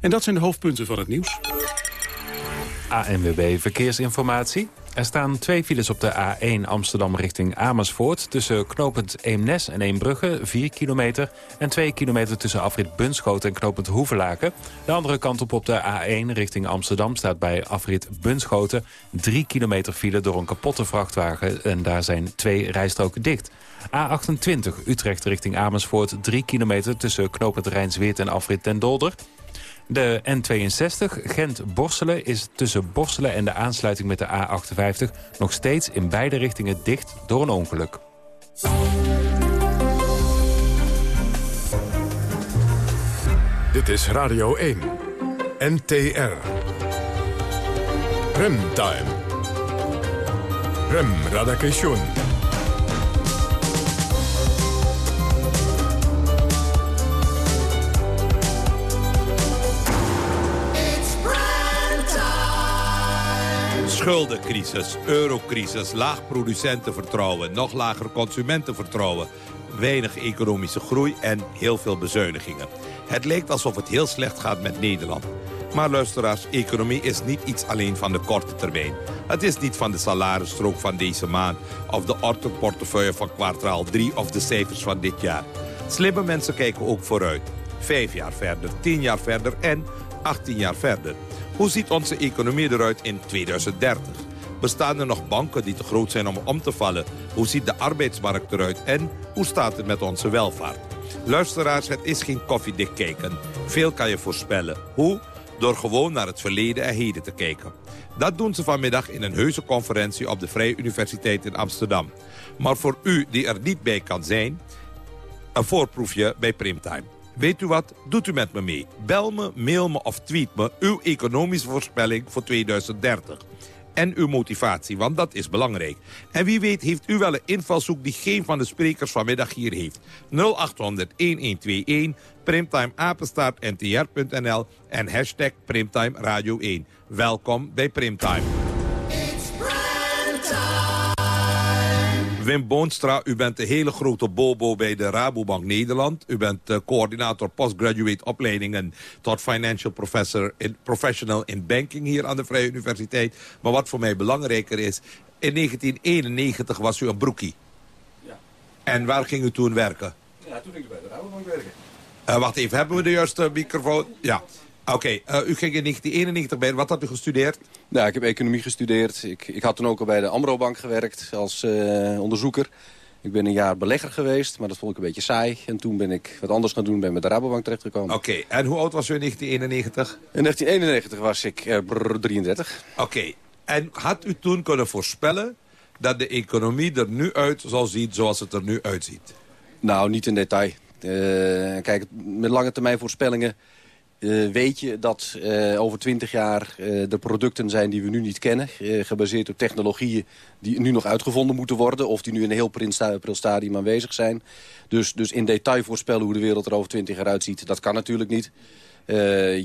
En dat zijn de hoofdpunten van het nieuws. ANWB Verkeersinformatie. Er staan twee files op de A1 Amsterdam richting Amersfoort... tussen knooppunt Eemnes en Eembrugge, 4 kilometer... en 2 kilometer tussen afrit Bunschoten en knooppunt Hoevelaken. De andere kant op op de A1 richting Amsterdam staat bij afrit Bunschoten... 3 kilometer file door een kapotte vrachtwagen... en daar zijn twee rijstroken dicht. A28 Utrecht richting Amersfoort, 3 kilometer tussen knooppunt Rijnsweert en afrit Den Dolder... De N62 Gent-Borselen is tussen Borselen en de aansluiting met de A58... nog steeds in beide richtingen dicht door een ongeluk. Dit is Radio 1, NTR. Remtime. Rem Radakation. Schuldencrisis, eurocrisis, laag producentenvertrouwen... nog lager consumentenvertrouwen... weinig economische groei en heel veel bezuinigingen. Het lijkt alsof het heel slecht gaat met Nederland. Maar luisteraars, economie is niet iets alleen van de korte termijn. Het is niet van de salarisstrook van deze maand... of de orthoportefeuille van kwartaal 3 of de cijfers van dit jaar. Slimme mensen kijken ook vooruit. Vijf jaar verder, tien jaar verder en 18 jaar verder. Hoe ziet onze economie eruit in 2030? Bestaan er nog banken die te groot zijn om om te vallen? Hoe ziet de arbeidsmarkt eruit? En hoe staat het met onze welvaart? Luisteraars, het is geen koffiedik kijken. Veel kan je voorspellen. Hoe? Door gewoon naar het verleden en heden te kijken. Dat doen ze vanmiddag in een heuse conferentie op de Vrije Universiteit in Amsterdam. Maar voor u die er niet bij kan zijn, een voorproefje bij Primtime. Weet u wat? Doet u met me mee. Bel me, mail me of tweet me uw economische voorspelling voor 2030. En uw motivatie, want dat is belangrijk. En wie weet heeft u wel een invalshoek die geen van de sprekers vanmiddag hier heeft. 0800-1121, primtimeapenstaartntr.nl en hashtag Primtime Radio 1. Welkom bij Primtime. Wim Boonstra, u bent de hele grote bobo bij de Rabobank Nederland. U bent uh, coördinator postgraduate opleidingen tot financial professor in, professional in banking hier aan de Vrije Universiteit. Maar wat voor mij belangrijker is, in 1991 was u een broekie. Ja. En waar ging u toen werken? Ja, toen ging ik bij de Rabobank werken. Uh, wacht even, hebben we de juiste microfoon? Ja. Oké, okay, uh, u ging in 1991 bij. Wat had u gestudeerd? Nou, ik heb economie gestudeerd. Ik, ik had toen ook al bij de Amro-bank gewerkt als uh, onderzoeker. Ik ben een jaar belegger geweest, maar dat vond ik een beetje saai. En toen ben ik wat anders gaan doen, ben met de Rabobank terechtgekomen. Oké, okay, en hoe oud was u in 1991? In 1991 was ik uh, brrr, 33. Oké, okay. en had u toen kunnen voorspellen dat de economie er nu uit zal zien zoals het er nu uitziet? Nou, niet in detail. kijk, met lange termijn voorspellingen uh, weet je dat uh, over twintig jaar uh, er producten zijn die we nu niet kennen. gebaseerd op technologieën die nu nog uitgevonden moeten worden. Of die nu in een heel pril stadium aanwezig zijn. Dus, dus in detail voorspellen hoe de wereld er over twintig jaar uitziet, dat kan natuurlijk niet.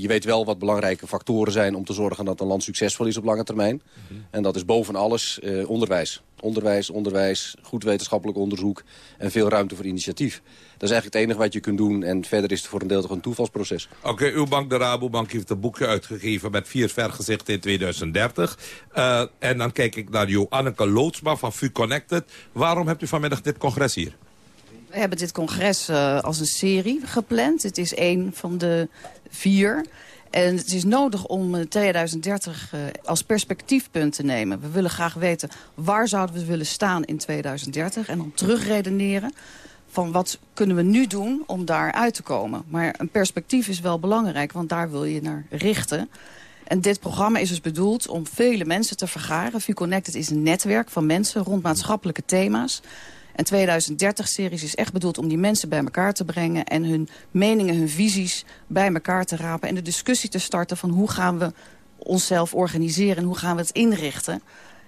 Je weet wel wat belangrijke factoren zijn om te zorgen dat een land succesvol is op lange termijn. Mhm. En dat is boven alles onderwijs. Onderwijs, onderwijs, goed wetenschappelijk onderzoek en veel ruimte voor initiatief. Dat is eigenlijk het enige wat je kunt doen. En verder is het voor een deel toch een toevalsproces. Oké, uw bank, de Rabobank, heeft een boekje uitgegeven... met vier vergezichten in 2030. Uh, en dan kijk ik naar Joanneke Loodsma van VU Connected. Waarom hebt u vanmiddag dit congres hier? We hebben dit congres uh, als een serie gepland. Het is één van de vier. En het is nodig om 2030 uh, als perspectiefpunt te nemen. We willen graag weten waar zouden we willen staan in 2030. En dan terugredeneren van wat kunnen we nu doen om daar uit te komen. Maar een perspectief is wel belangrijk, want daar wil je naar richten. En dit programma is dus bedoeld om vele mensen te vergaren. VU-Connected is een netwerk van mensen rond maatschappelijke thema's. En 2030-series is echt bedoeld om die mensen bij elkaar te brengen... en hun meningen, hun visies bij elkaar te rapen... en de discussie te starten van hoe gaan we onszelf organiseren... en hoe gaan we het inrichten...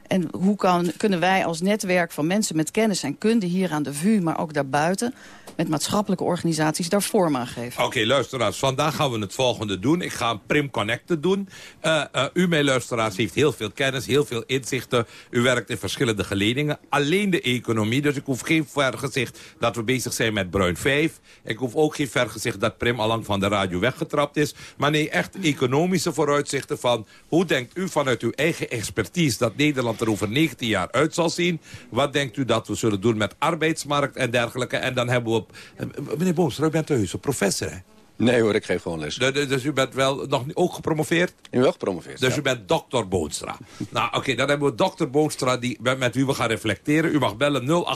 En hoe kan, kunnen wij als netwerk van mensen met kennis en kunde hier aan de VU, maar ook daarbuiten, met maatschappelijke organisaties daar vorm aan geven. Oké, luisteraars, vandaag gaan we het volgende doen. Ik ga een Prim Connected doen. Uh, uh, u, mijn luisteraars, heeft heel veel kennis, heel veel inzichten. U werkt in verschillende geledingen. Alleen de economie, dus ik hoef geen vergezicht dat we bezig zijn met Bruin 5. Ik hoef ook geen vergezicht dat Prim allang van de radio weggetrapt is. Maar nee, echt economische vooruitzichten van... hoe denkt u vanuit uw eigen expertise dat Nederland er over 19 jaar uit zal zien? Wat denkt u dat we zullen doen met arbeidsmarkt en dergelijke? En dan hebben we eh, meneer Boomstra, u bent een professor, hè? Nee hoor, ik geef gewoon les. Dus, dus u bent wel nog ook gepromoveerd? Ben wel gepromoveerd, Dus u bent dokter Boonstra. *laughs* nou, oké, okay, dan hebben we dokter Boonstra die, met wie we gaan reflecteren. U mag bellen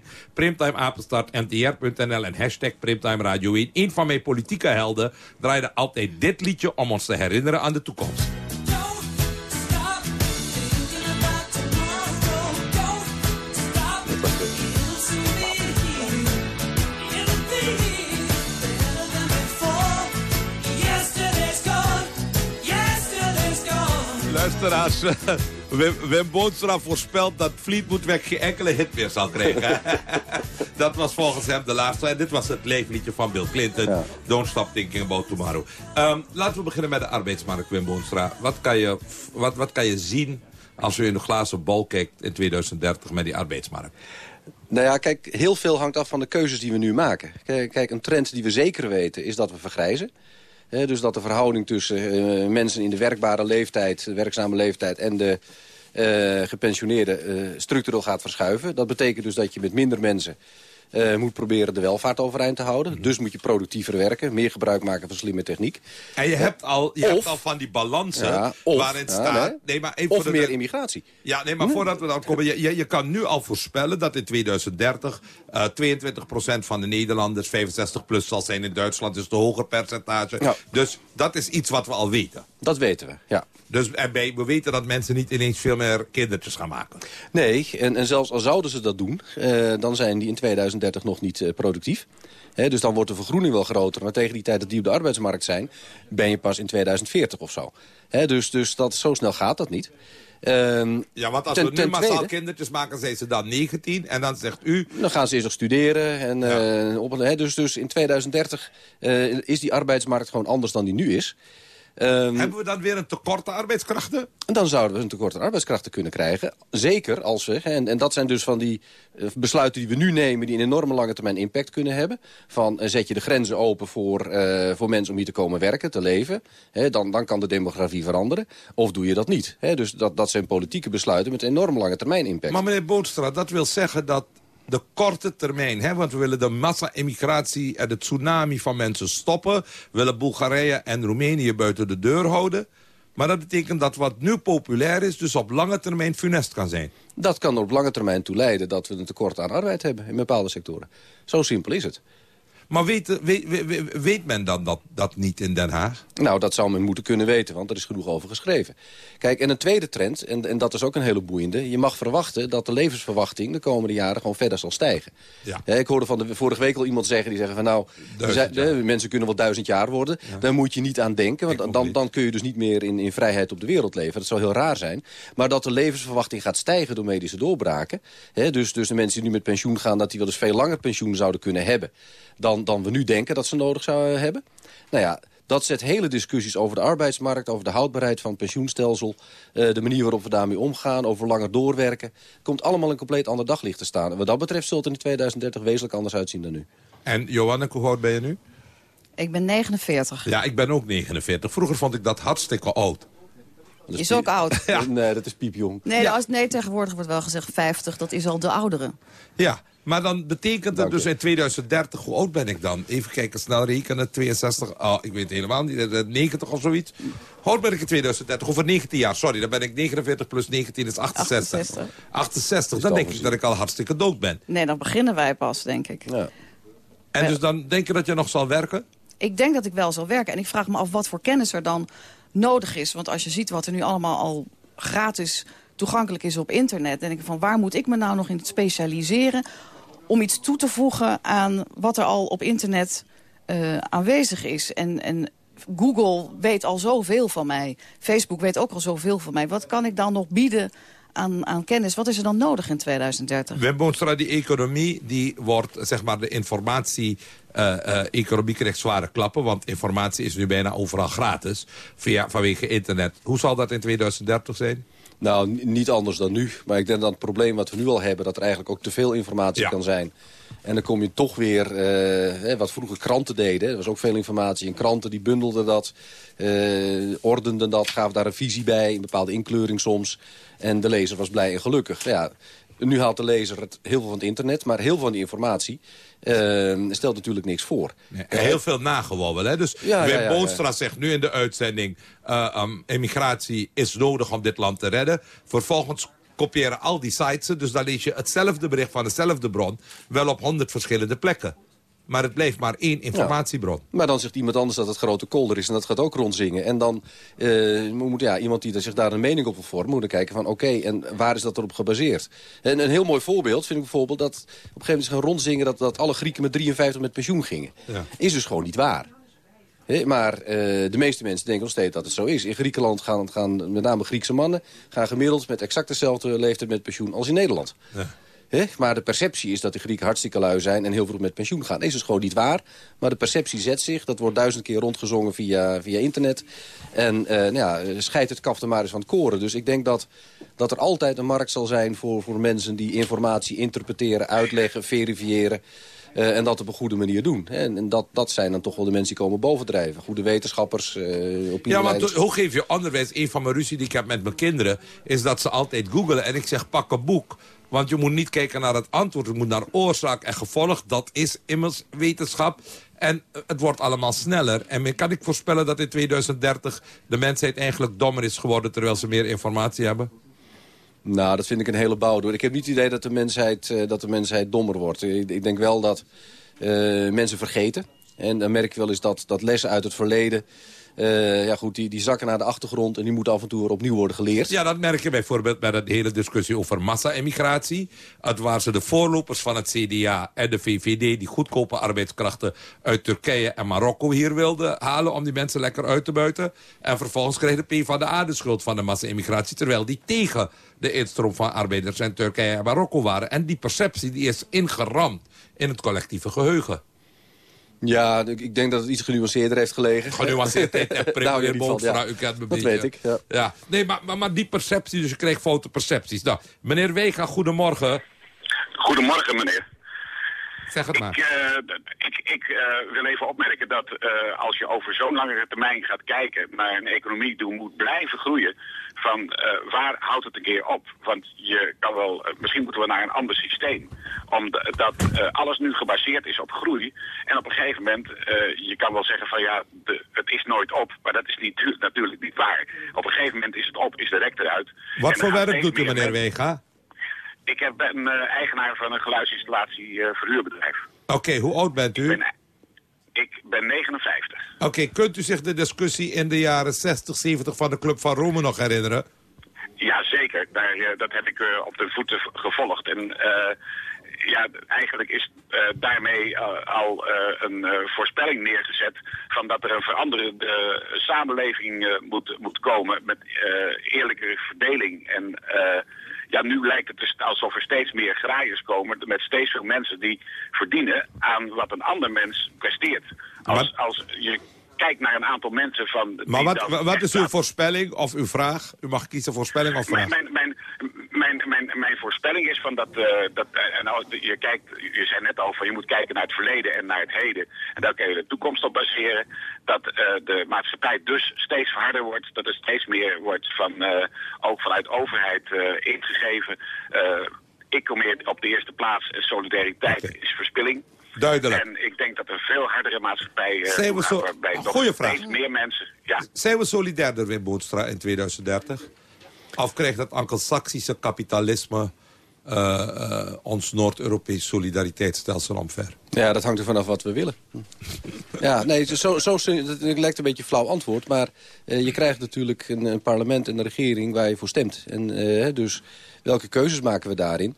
0800-1121, primtimeapenstaartntr.nl en hashtag Primtime Radio 1. Een van mijn politieke helden draaide altijd dit liedje om ons te herinneren aan de toekomst. Luisteraars. Wim, Wim Boonstra voorspelt dat Fleetwood Mac geen enkele hit meer zal krijgen. *laughs* dat was volgens hem de laatste. En dit was het leefliedje van Bill Clinton. Don't stop thinking about tomorrow. Um, laten we beginnen met de arbeidsmarkt, Wim Boonstra. Wat kan je, wat, wat kan je zien als u in de glazen bal kijkt in 2030 met die arbeidsmarkt? Nou ja, kijk, heel veel hangt af van de keuzes die we nu maken. Kijk, een trend die we zeker weten is dat we vergrijzen dus dat de verhouding tussen uh, mensen in de werkbare leeftijd, de werkzame leeftijd en de uh, gepensioneerden uh, structureel gaat verschuiven. Dat betekent dus dat je met minder mensen uh, moet proberen de welvaart overeind te houden. Mhm. Dus moet je productiever werken, meer gebruik maken van slimme techniek. En je hebt al, je hebt al van die balansen waarin staat... Nee. maar even of meer immigratie. Ja, nee, maar voordat we dan komen... Je, je, je, kan nu al voorspellen dat in 2030 uh, 22% van de Nederlanders 65 plus zal zijn. In Duitsland is het een hoger percentage. Dus dat is iets wat we al weten. Dat weten we, ja. Dus en we weten dat mensen niet ineens veel meer kindertjes gaan maken. Nee, en, en zelfs al zouden ze dat doen... Uh, dan zijn die in 2030 nog niet uh, productief. He, dus dan wordt de vergroening wel groter. Maar tegen die tijd dat die op de arbeidsmarkt zijn... ben je pas in 2040 of zo. He, dus dus dat, zo snel gaat dat niet. Um, ja, want als ten, we nu massaal kindertjes maken, zijn ze dan 19. En dan zegt u... Dan gaan ze eerst nog studeren. En, ja. uh, op, he, dus, dus in 2030 uh, is die arbeidsmarkt gewoon anders dan die nu is. Ehm, Hebben we dan weer een tekort aan arbeidskrachten? En dan zouden we een tekort aan arbeidskrachten kunnen krijgen. Zeker als we, en, en dat zijn dus van die eh, besluiten die we nu nemen... die een enorme lange termijn impact kunnen hebben. Van eh, zet je de grenzen open voor, eh, voor mensen om hier te komen werken, te leven. Dan, dan kan de demografie veranderen. Of doe je dat niet. Dus dat, dat zijn politieke besluiten met een enorm lange termijn impact. Maar meneer Boonstra, dat wil zeggen dat de korte termijn... Hè, want we willen de massa-immigratie en de tsunami van mensen stoppen. We willen Bulgarije en Roemenië buiten de deur houden. Maar dat betekent dat wat nu populair is... dus op lange termijn funest kan zijn. Dat kan er op lange termijn toe leiden dat we een tekort aan arbeid hebben in bepaalde sectoren. Zo simpel is het. Maar weet, weet, weet, weet men dan dat, dat niet in Den Haag? Nou, dat zou men moeten kunnen weten, want er is genoeg over geschreven. Kijk, en een tweede trend, en, en dat is ook een hele boeiende... je mag verwachten dat de levensverwachting de komende jaren gewoon verder zal stijgen. Ja. ik hoorde van de, vorige week al iemand zeggen, die zeggen van nou... Duizend mensen kunnen wel duizend jaar worden. Daar moet je niet aan denken, want dan, dan, dan kun je dus niet meer in, in vrijheid op de wereld leven. Dat zou heel raar zijn. Maar dat de levensverwachting gaat stijgen door medische doorbraken... Hè, dus, dus de mensen die nu met pensioen gaan, dat die wel eens veel langer pensioen zouden kunnen hebben... dan, dan we nu denken dat ze nodig zouden hebben. Nou ja, dat zet hele discussies over de arbeidsmarkt... over de houdbaarheid van het pensioenstelsel... Uh, de manier waarop we daarmee omgaan, over langer doorwerken... komt allemaal een compleet ander daglicht te staan. En wat dat betreft zult het in 2030 wezenlijk anders uitzien dan nu. En Johanne, hoe oud ben je nu? Ik ben 49. Ja, ik ben ook 49. Vroeger vond ik dat hartstikke oud. Dat is, ook oud. *laughs* Ja. Nee, dat is piepjong. Nee, ja. als, nee, tegenwoordig wordt wel gezegd 50, dat is al de oudere. Ja, maar dan betekent het dus in 2030, hoe oud ben ik dan? Even kijken, snel rekenen, 62, oh, ik weet het helemaal niet, 90 of zoiets. Hoe oud ben ik in 2030? Over 19 jaar, sorry, dan ben ik 49 plus 19 is 68. 68, 68 dan denk ik dat ik al hartstikke dood ben. Nee, dan beginnen wij pas, denk ik. Ja. En dus dan denk je dat je nog zal werken? Ik denk dat ik wel zal werken. En ik vraag me af wat voor kennis er dan nodig is. Want als je ziet wat er nu allemaal al gratis toegankelijk is op internet... denk ik van waar moet ik me nou nog in specialiseren... om iets toe te voegen aan wat er al op internet uh, aanwezig is. En, en Google weet al zoveel van mij. Facebook weet ook al zoveel van mij. Wat kan ik dan nog bieden aan, aan, kennis. Wat is er dan nodig in 2030? Wim Boonstra, die economie die wordt, zeg maar, de informatie... Uh, uh, economie krijgt zware klappen, want informatie is nu bijna overal gratis via, vanwege internet. Hoe zal dat in 2030 zijn? Nou, niet anders dan nu. Maar ik denk dat het probleem wat we nu al hebben... dat er eigenlijk ook te veel informatie ja. kan zijn. En dan kom je toch weer, uh, wat vroeger kranten deden. Er was ook veel informatie in kranten, die bundelden dat. Uh, ordenden dat, gaven daar een visie bij, een bepaalde inkleuring soms. En de lezer was blij en gelukkig. Ja, nu haalt de lezer het, heel veel van het internet, maar heel veel van die informatie uh, stelt natuurlijk niks voor. Ja, heel veel nagewobbel. Hè? Dus ja, Wim ja, Boonstra zegt nu in de uitzending... Uh, um, immigratie is nodig om dit land te redden. Vervolgens kopiëren al die sites, dus dan lees je hetzelfde bericht van dezelfde bron... wel op honderd verschillende plekken. Maar het blijft maar één informatiebron. Ja, maar dan zegt iemand anders dat het grote kolder is en dat gaat ook rondzingen. En dan uh, moet ja, iemand die zich daar een mening op wil vormen... moet kijken van oké, okay, en waar is dat erop gebaseerd? En een heel mooi voorbeeld vind ik bijvoorbeeld dat... op een gegeven moment ze gaan rondzingen dat, dat alle Grieken met 53 met pensioen gingen. Ja. Is dus gewoon niet waar. He, maar uh, de meeste mensen denken nog steeds dat het zo is. In Griekenland gaan, gaan met name Griekse mannen... gaan gemiddeld met exact dezelfde leeftijd met pensioen als in Nederland. Ja. Maar de perceptie is dat de Grieken hartstikke lui zijn... en heel vroeg met pensioen gaan. Is dus gewoon niet waar. Maar de perceptie zet zich. Dat wordt duizend keer rondgezongen via, via internet. En uh, nou ja, scheidt het kaf er maar eens van het koren. Dus ik denk dat, dat er altijd een markt zal zijn... voor, voor mensen die informatie interpreteren, uitleggen, verifiëren... Uh, en dat op een goede manier doen. En, en dat, dat zijn dan toch wel de mensen die komen bovendrijven. Goede wetenschappers, uh, Ja, want hoe geef je onderwijs? Een van mijn ruzie die ik heb met mijn kinderen... is dat ze altijd googelen. En ik zeg, pak een boek. Want je moet niet kijken naar het antwoord. Je moet naar oorzaak en gevolg. Dat is immers wetenschap. En het wordt allemaal sneller. En kan ik voorspellen dat in 2030 de mensheid eigenlijk dommer is geworden... terwijl ze meer informatie hebben? Nou, dat vind ik een hele bouw door. Ik heb niet het idee dat de mensheid, uh, dat de mensheid dommer wordt. Ik, denk wel dat uh, mensen vergeten. En dan merk je wel eens dat, dat lessen uit het verleden... Uh, ja goed, die, die zakken naar de achtergrond en die moeten af en toe opnieuw worden geleerd. Ja, dat merk je bijvoorbeeld bij de hele discussie over massa-emigratie. Het waren ze de voorlopers van het CDA en de VVD... die goedkope arbeidskrachten uit Turkije en Marokko hier wilden halen... om die mensen lekker uit te buiten. En vervolgens kreeg de PvdA de schuld van de massa-emigratie... terwijl die tegen de instroom van arbeiders in Turkije en Marokko waren. En die perceptie die is ingeramd in het collectieve geheugen. Ja, ik ik denk dat het iets genuanceerder heeft gelegen. Genuanceerd *laughs* en Nou, ieder geval, Boonstra, ja. u kent me Dat beetje. weet ik, ja. ja. Nee, maar, maar, maar die perceptie, dus je kreeg foute percepties. Nou, meneer Wega, goedemorgen. Goedemorgen, meneer. Zeg het maar. Ik, eh, ik, ik eh, wil even opmerken dat eh, als je over zo'n langere termijn gaat kijken naar een economie die moet blijven groeien, van eh, waar houdt het een keer op? Want je kan wel, eh, misschien moeten we naar een ander systeem. Omdat eh, alles nu gebaseerd is op groei. En op een gegeven moment, je kan wel zeggen van ja, de, het is nooit op. Maar dat is niet, natuurlijk niet waar. Op een gegeven moment is het op, is de rek eruit. Wat voor er werk doet u, meneer Wega? Ik ben eigenaar van een geluidsinstallatie verhuurbedrijf. Oké, hoe oud bent u? Ik ben 59. Oké, kunt u zich de discussie in de jaren 60, 70 van de Club van Rome nog herinneren? Ja, zeker. Daar, eh, dat heb ik eh, op de voeten gevolgd. En eh, ja, eigenlijk is daarmee al een voorspelling neergezet van dat er een veranderende samenleving moet, moet komen met eerlijkere verdeling. En ja, nu lijkt het dus alsof er steeds meer graaiers komen met steeds veel mensen die verdienen aan wat een ander mens presteert. Als, als je kijkt naar een aantal mensen van... Maar wat, wat is uw voorspelling of uw vraag? U mag kiezen voorspelling of vraag. mijn, mijn, mijn, mijn, voorspelling is van dat, eh, dat eh, nou, je, kijkt, je zei net al van je moet kijken naar het verleden en naar het heden. En daar kun je de toekomst op baseren. Dat eh, de maatschappij dus steeds harder wordt. Dat er steeds meer wordt van, ook vanuit overheid ingegeven. Ik kom meer op de eerste plaats. En solidariteit is verspilling. Duidelijk. En ik denk dat een veel hardere maatschappij eh, Zijn we zo- waarbij toch Goeie vraag. steeds meer mensen... Ja, Zijn we solidairder, Wim Boonstra, in 2030? Of krijgt het Anglo-Saxische kapitalisme eh, eh, ons Noord-Europees solidariteitsstelsel omver? Ja, dat hangt er vanaf wat we willen. *laughs* Ja, nee, zo, zo, het lijkt een beetje een flauw antwoord. Maar eh, je krijgt natuurlijk een, een parlement en een regering waar je voor stemt. En eh, dus welke keuzes maken we daarin?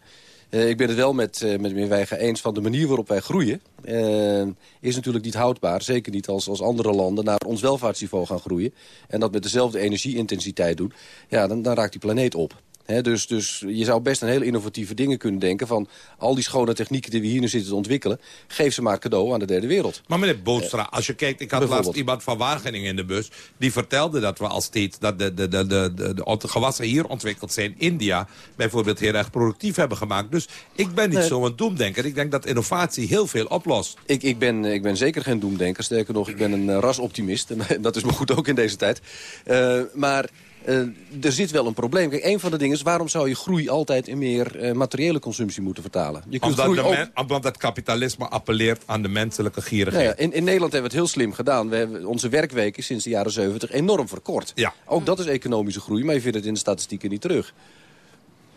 Eh, ik ben het wel met, eh, met meneer eens van de manier waarop wij groeien... eh, is natuurlijk niet houdbaar. Zeker niet als, als andere landen naar ons welvaartsniveau gaan groeien. En dat met dezelfde energieintensiteit doen. Ja, dan, dan raakt die planeet op. Dus, dus je zou best een hele innovatieve dingen kunnen denken... van al die schone technieken die we hier nu zitten te ontwikkelen... geef ze maar cadeau aan de derde wereld. Maar meneer Boonstra, als je kijkt, ik had laatst iemand van Wageningen in de bus... die vertelde dat we al steeds, dat de, de, de, de, de, gewassen hier ontwikkeld zijn... India bijvoorbeeld heel erg productief hebben gemaakt. Dus ik ben niet Nee. zo'n doemdenker. Ik denk dat innovatie heel veel oplost. Ik, ik, ben, ik ben zeker geen doemdenker. Sterker nog, ik ben een eh, rasoptimist. En *laughs* dat is me goed ook in deze tijd. Eh, maar eh, er zit wel een probleem. Kijk, een van de dingen is... waarom zou je groei altijd in meer eh, materiële consumptie moeten vertalen? Je kunt Omdat, groei de ook... men- omdat het kapitalisme appelleert aan de menselijke gierigheid. Nou ja, in, in Nederland hebben we het heel slim gedaan. We hebben onze werkweek is sinds de jaren 70 enorm verkort. Ja. Ook dat is economische groei, maar je vindt het in de statistieken niet terug.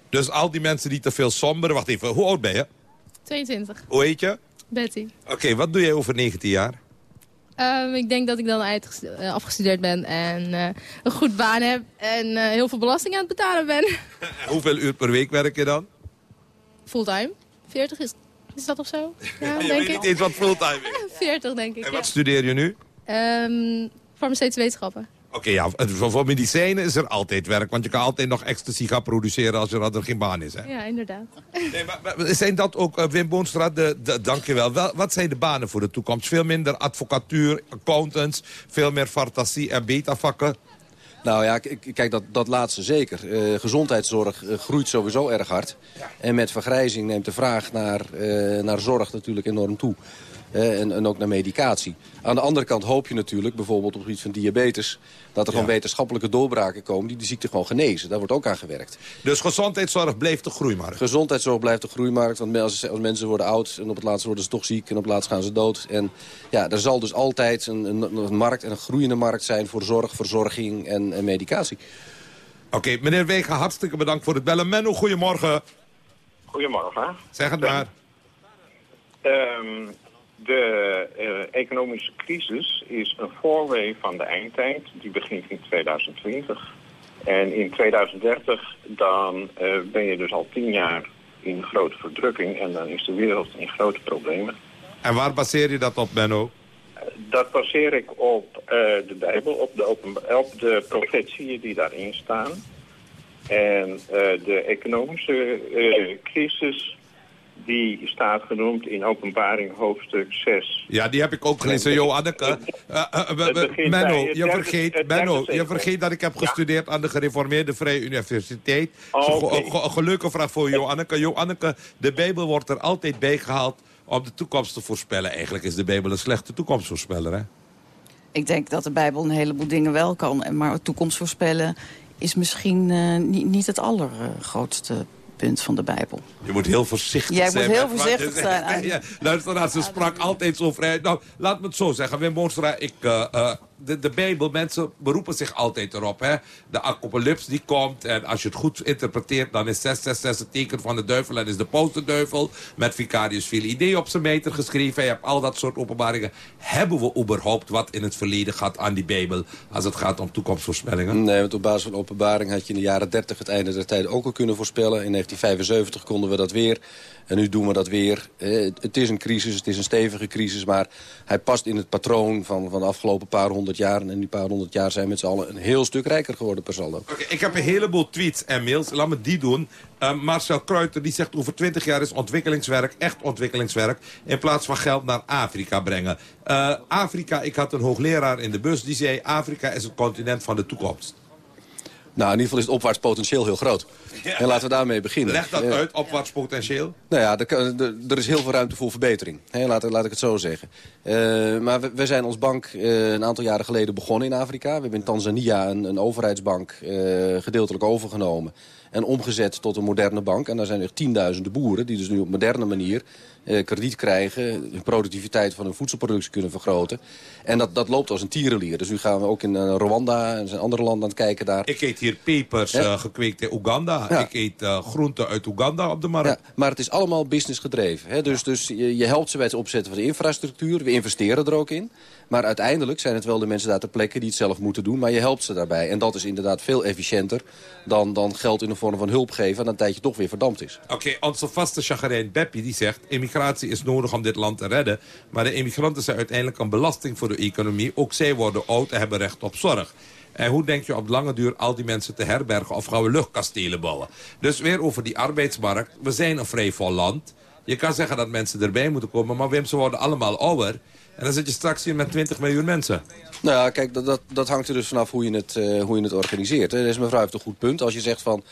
Dus al die mensen die te veel somberen... Wacht even, hoe oud ben je? 22. Hoe heet je? Betty. Oké, wat doe jij over 19 jaar? Ehm, ik denk dat ik dan eh, afgestudeerd ben en eh, een goed baan heb en eh, heel veel belasting aan het betalen ben. *laughs* En hoeveel uur per week werk je dan? Fulltime. 40 is, is dat of zo? Ja, je denk weet ik. niet eens wat fulltime is. *laughs* 40 denk ik, En ja. wat studeer je nu? Ehm, farmaceutische wetenschappen. Oké, ja, voor, voor medicijnen is er altijd werk. Want je kan altijd nog ecstasy gaan produceren als er, als er geen baan is. Hè? Ja, inderdaad. Zijn dat ook, eh, Wim Boonstra, de, de, dankjewel. Wel, wat zijn de banen voor de toekomst? Veel minder advocatuur, accountants, veel meer fantasie en beta-vakken? Nou ja, kijk, dat, dat laatste zeker. Eh, gezondheidszorg eh, groeit sowieso erg hard. En met vergrijzing neemt de vraag naar, eh, naar zorg natuurlijk enorm toe. Eh, en, en ook naar medicatie. Aan de andere kant hoop je natuurlijk, bijvoorbeeld op het gebied van diabetes... dat er gewoon wetenschappelijke doorbraken komen die de ziekte gewoon genezen. Daar wordt ook aan gewerkt. Dus gezondheidszorg blijft de groeimarkt? Gezondheidszorg blijft de groeimarkt. Want als, als mensen worden oud en op het laatst worden ze toch ziek... en op het laatst gaan ze dood. En ja, er zal dus altijd een, een, een markt en een groeiende markt zijn... voor zorg, verzorging en, en medicatie. Oké, meneer Wega, hartstikke bedankt voor het bellen. Menno, goedemorgen. Goedemorgen. Zeg het maar. Ehm, de eh, economische crisis is een voorwee van de eindtijd. Die begint in 2020. En in 2030 dan eh, ben je dus al tien jaar in grote verdrukking. En dan is de wereld in grote problemen. En waar baseer je dat op, Menno? Dat baseer ik op eh, de Bijbel, op de, op de profetieën die daarin staan. En eh, de economische eh, crisis die staat genoemd in openbaring hoofdstuk 6. Ja, die heb ik ook gelezen. Jo, Anneke, uh, uh, Menno, je vergeet, Menno, je vergeet dat ik heb gestudeerd aan de gereformeerde Vrije Universiteit. Oh, Een gelukkige vraag voor Jo, Anneke. Jo, Anneke, de Bijbel wordt er altijd bij gehaald om de toekomst te voorspellen. Eigenlijk is de Bijbel een slechte toekomstvoorspeller, hè? Ik denk dat de Bijbel een heleboel dingen wel kan. Maar toekomst voorspellen is misschien uh, niet, niet het allergrootste punt van de Bijbel. Je moet heel voorzichtig Jij zijn. moet heel voorzichtig zijn. *laughs* Ja, luister, ze sprak altijd zo vrij. Nou, laat me het zo zeggen. Wim Boonstra, ik... Uh, de, de Bijbel, mensen beroepen zich altijd erop. Hè? De apocalyps die komt. En als je het goed interpreteert, dan is 666 het teken van de duivel. En is de de duivel. Met Vicarius ideeën op zijn meter geschreven. Je hebt al dat soort openbaringen. Hebben we überhaupt wat in het verleden gehad aan die Bijbel... als het gaat om toekomstvoorspellingen? Nee, want op basis van openbaring had je in de jaren 30 het einde der tijden ook al kunnen voorspellen. In 1975 konden we dat weer. En nu doen we dat weer. Eh, het is een crisis, het is een stevige crisis... maar hij past in het patroon van, van de afgelopen paar honderd jaar. En die paar honderd jaar zijn met z'n allen een heel stuk rijker geworden per saldo. Okay, ik heb een heleboel tweets en mails. Laat me die doen. Uh, Marcel Kruijter die zegt over 20 jaar is ontwikkelingswerk, echt ontwikkelingswerk... in plaats van geld naar Afrika brengen. Uh, Afrika, ik had een hoogleraar in de bus die zei... Afrika is het continent van de toekomst. Nou, in ieder geval is het opwaarts potentieel heel groot. Ja. En laten we daarmee beginnen. Leg dat uit, opwaarts potentieel. Nou ja, er, er, er is heel veel ruimte voor verbetering. He, laat, laat ik het zo zeggen. Uh, maar we, we, zijn als bank uh, een aantal jaren geleden begonnen in Afrika. We hebben in Tanzania een, een overheidsbank uh, gedeeltelijk overgenomen. En omgezet tot een moderne bank. En daar zijn er tienduizenden boeren die dus nu op moderne manier uh, krediet krijgen. De productiviteit van hun voedselproductie kunnen vergroten. En dat, dat loopt als een tierenlier. Dus nu gaan we ook in uh, Rwanda en zijn andere landen aan het kijken daar. Ik eet hier pepers ja. uh, gekweekt in Oeganda. Ja. Ik eet groenten uit Oeganda op de markt. Ja, maar het is allemaal business gedreven. Hè? Dus, dus je, je helpt ze bij het opzetten van de infrastructuur. We investeren er ook in. Maar uiteindelijk zijn het wel de mensen daar ter plekke die het zelf moeten doen. Maar je helpt ze daarbij. En dat is inderdaad veel efficiënter dan, dan geld in de vorm van hulp geven. En een tijdje toch weer verdampt is. Oké, okay, onze vaste chagrijn Beppie die zegt... immigratie is nodig om dit land te redden. Maar de immigranten zijn uiteindelijk een belasting voor de economie. Ook zij worden oud en hebben recht op zorg. En hoe denk je op lange duur al die mensen te herbergen... of gaan we luchtkastelen bouwen? Dus weer over die arbeidsmarkt. We zijn een vrij vol land. Je kan zeggen dat mensen erbij moeten komen... maar Wim, ze worden allemaal ouder... En dan zit je straks hier met 20 miljoen mensen. Nou ja, kijk, dat, dat, dat hangt er dus vanaf hoe je het, uh, hoe je het organiseert. Dus mevrouw heeft een goed punt. Als je zegt van,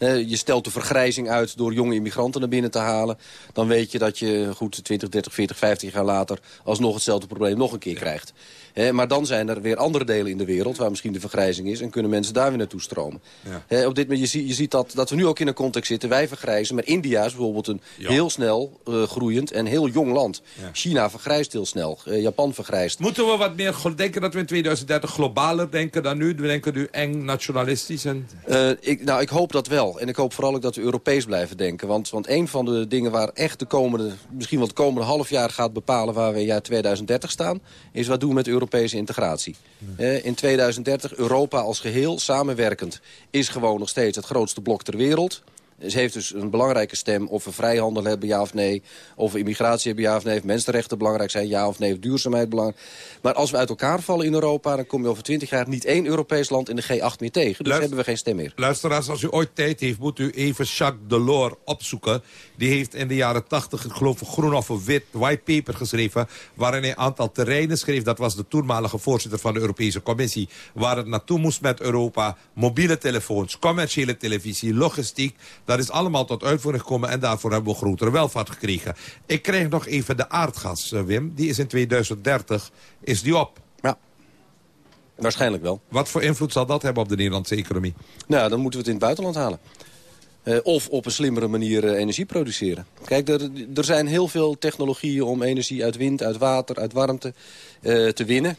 je stelt de vergrijzing uit door jonge immigranten naar binnen te halen... dan weet je dat je goed 20, 30, 40, 50 jaar later... alsnog hetzelfde probleem nog een keer krijgt. He, maar dan zijn er weer andere delen in de wereld waar misschien de vergrijzing is... en kunnen mensen daar weer naartoe stromen. Ja. He, op dit moment, je, zie, je ziet dat, dat we nu ook in een context zitten. Wij vergrijzen, maar India is bijvoorbeeld een ja. heel snel uh, groeiend en heel jong land. Ja. China vergrijst heel snel, uh, Japan vergrijst. Moeten we wat meer denken dat we in 2030 globaler denken dan nu? We denken nu eng nationalistisch? En... Uh, ik, nou, ik hoop dat wel. En ik hoop vooral ook dat we Europees blijven denken. Want, want een van de dingen waar echt de komende, misschien wel het komende half jaar gaat bepalen... waar we in jaar 2030 staan, is wat doen we met Europese integratie. Uh, in 2030 Europa als geheel, samenwerkend, is gewoon nog steeds het grootste blok ter wereld. Ze heeft dus een belangrijke stem of we vrijhandel hebben, ja of nee. Of we immigratie hebben, ja of nee. Of mensenrechten belangrijk zijn, ja of nee. Of duurzaamheid belangrijk. Maar als we uit elkaar vallen in Europa... dan kom je over twintig jaar niet één Europees land in de G8 meer tegen. Dus Luister, hebben we geen stem meer. Luisteraars, als u ooit tijd heeft, moet u even Jacques Delors opzoeken. Die heeft in de jaren 80, ik geloof, een groen of een wit white paper geschreven... waarin hij een aantal terreinen schreef. Dat was de toenmalige voorzitter van de Europese Commissie. Waar het naartoe moest met Europa. Mobiele telefoons, commerciële televisie, logistiek... Dat is allemaal tot uitvoering gekomen en daarvoor hebben we grotere welvaart gekregen. Ik krijg nog even de aardgas, Wim. Die is in 2030, is die op? Ja. Waarschijnlijk wel. Wat voor invloed zal dat hebben op de Nederlandse economie? Nou, dan moeten we het in het buitenland halen. Uh, of op een slimmere manier uh, energie produceren. Kijk, er, er zijn heel veel technologieën om energie uit wind, uit water, uit warmte uh, te winnen.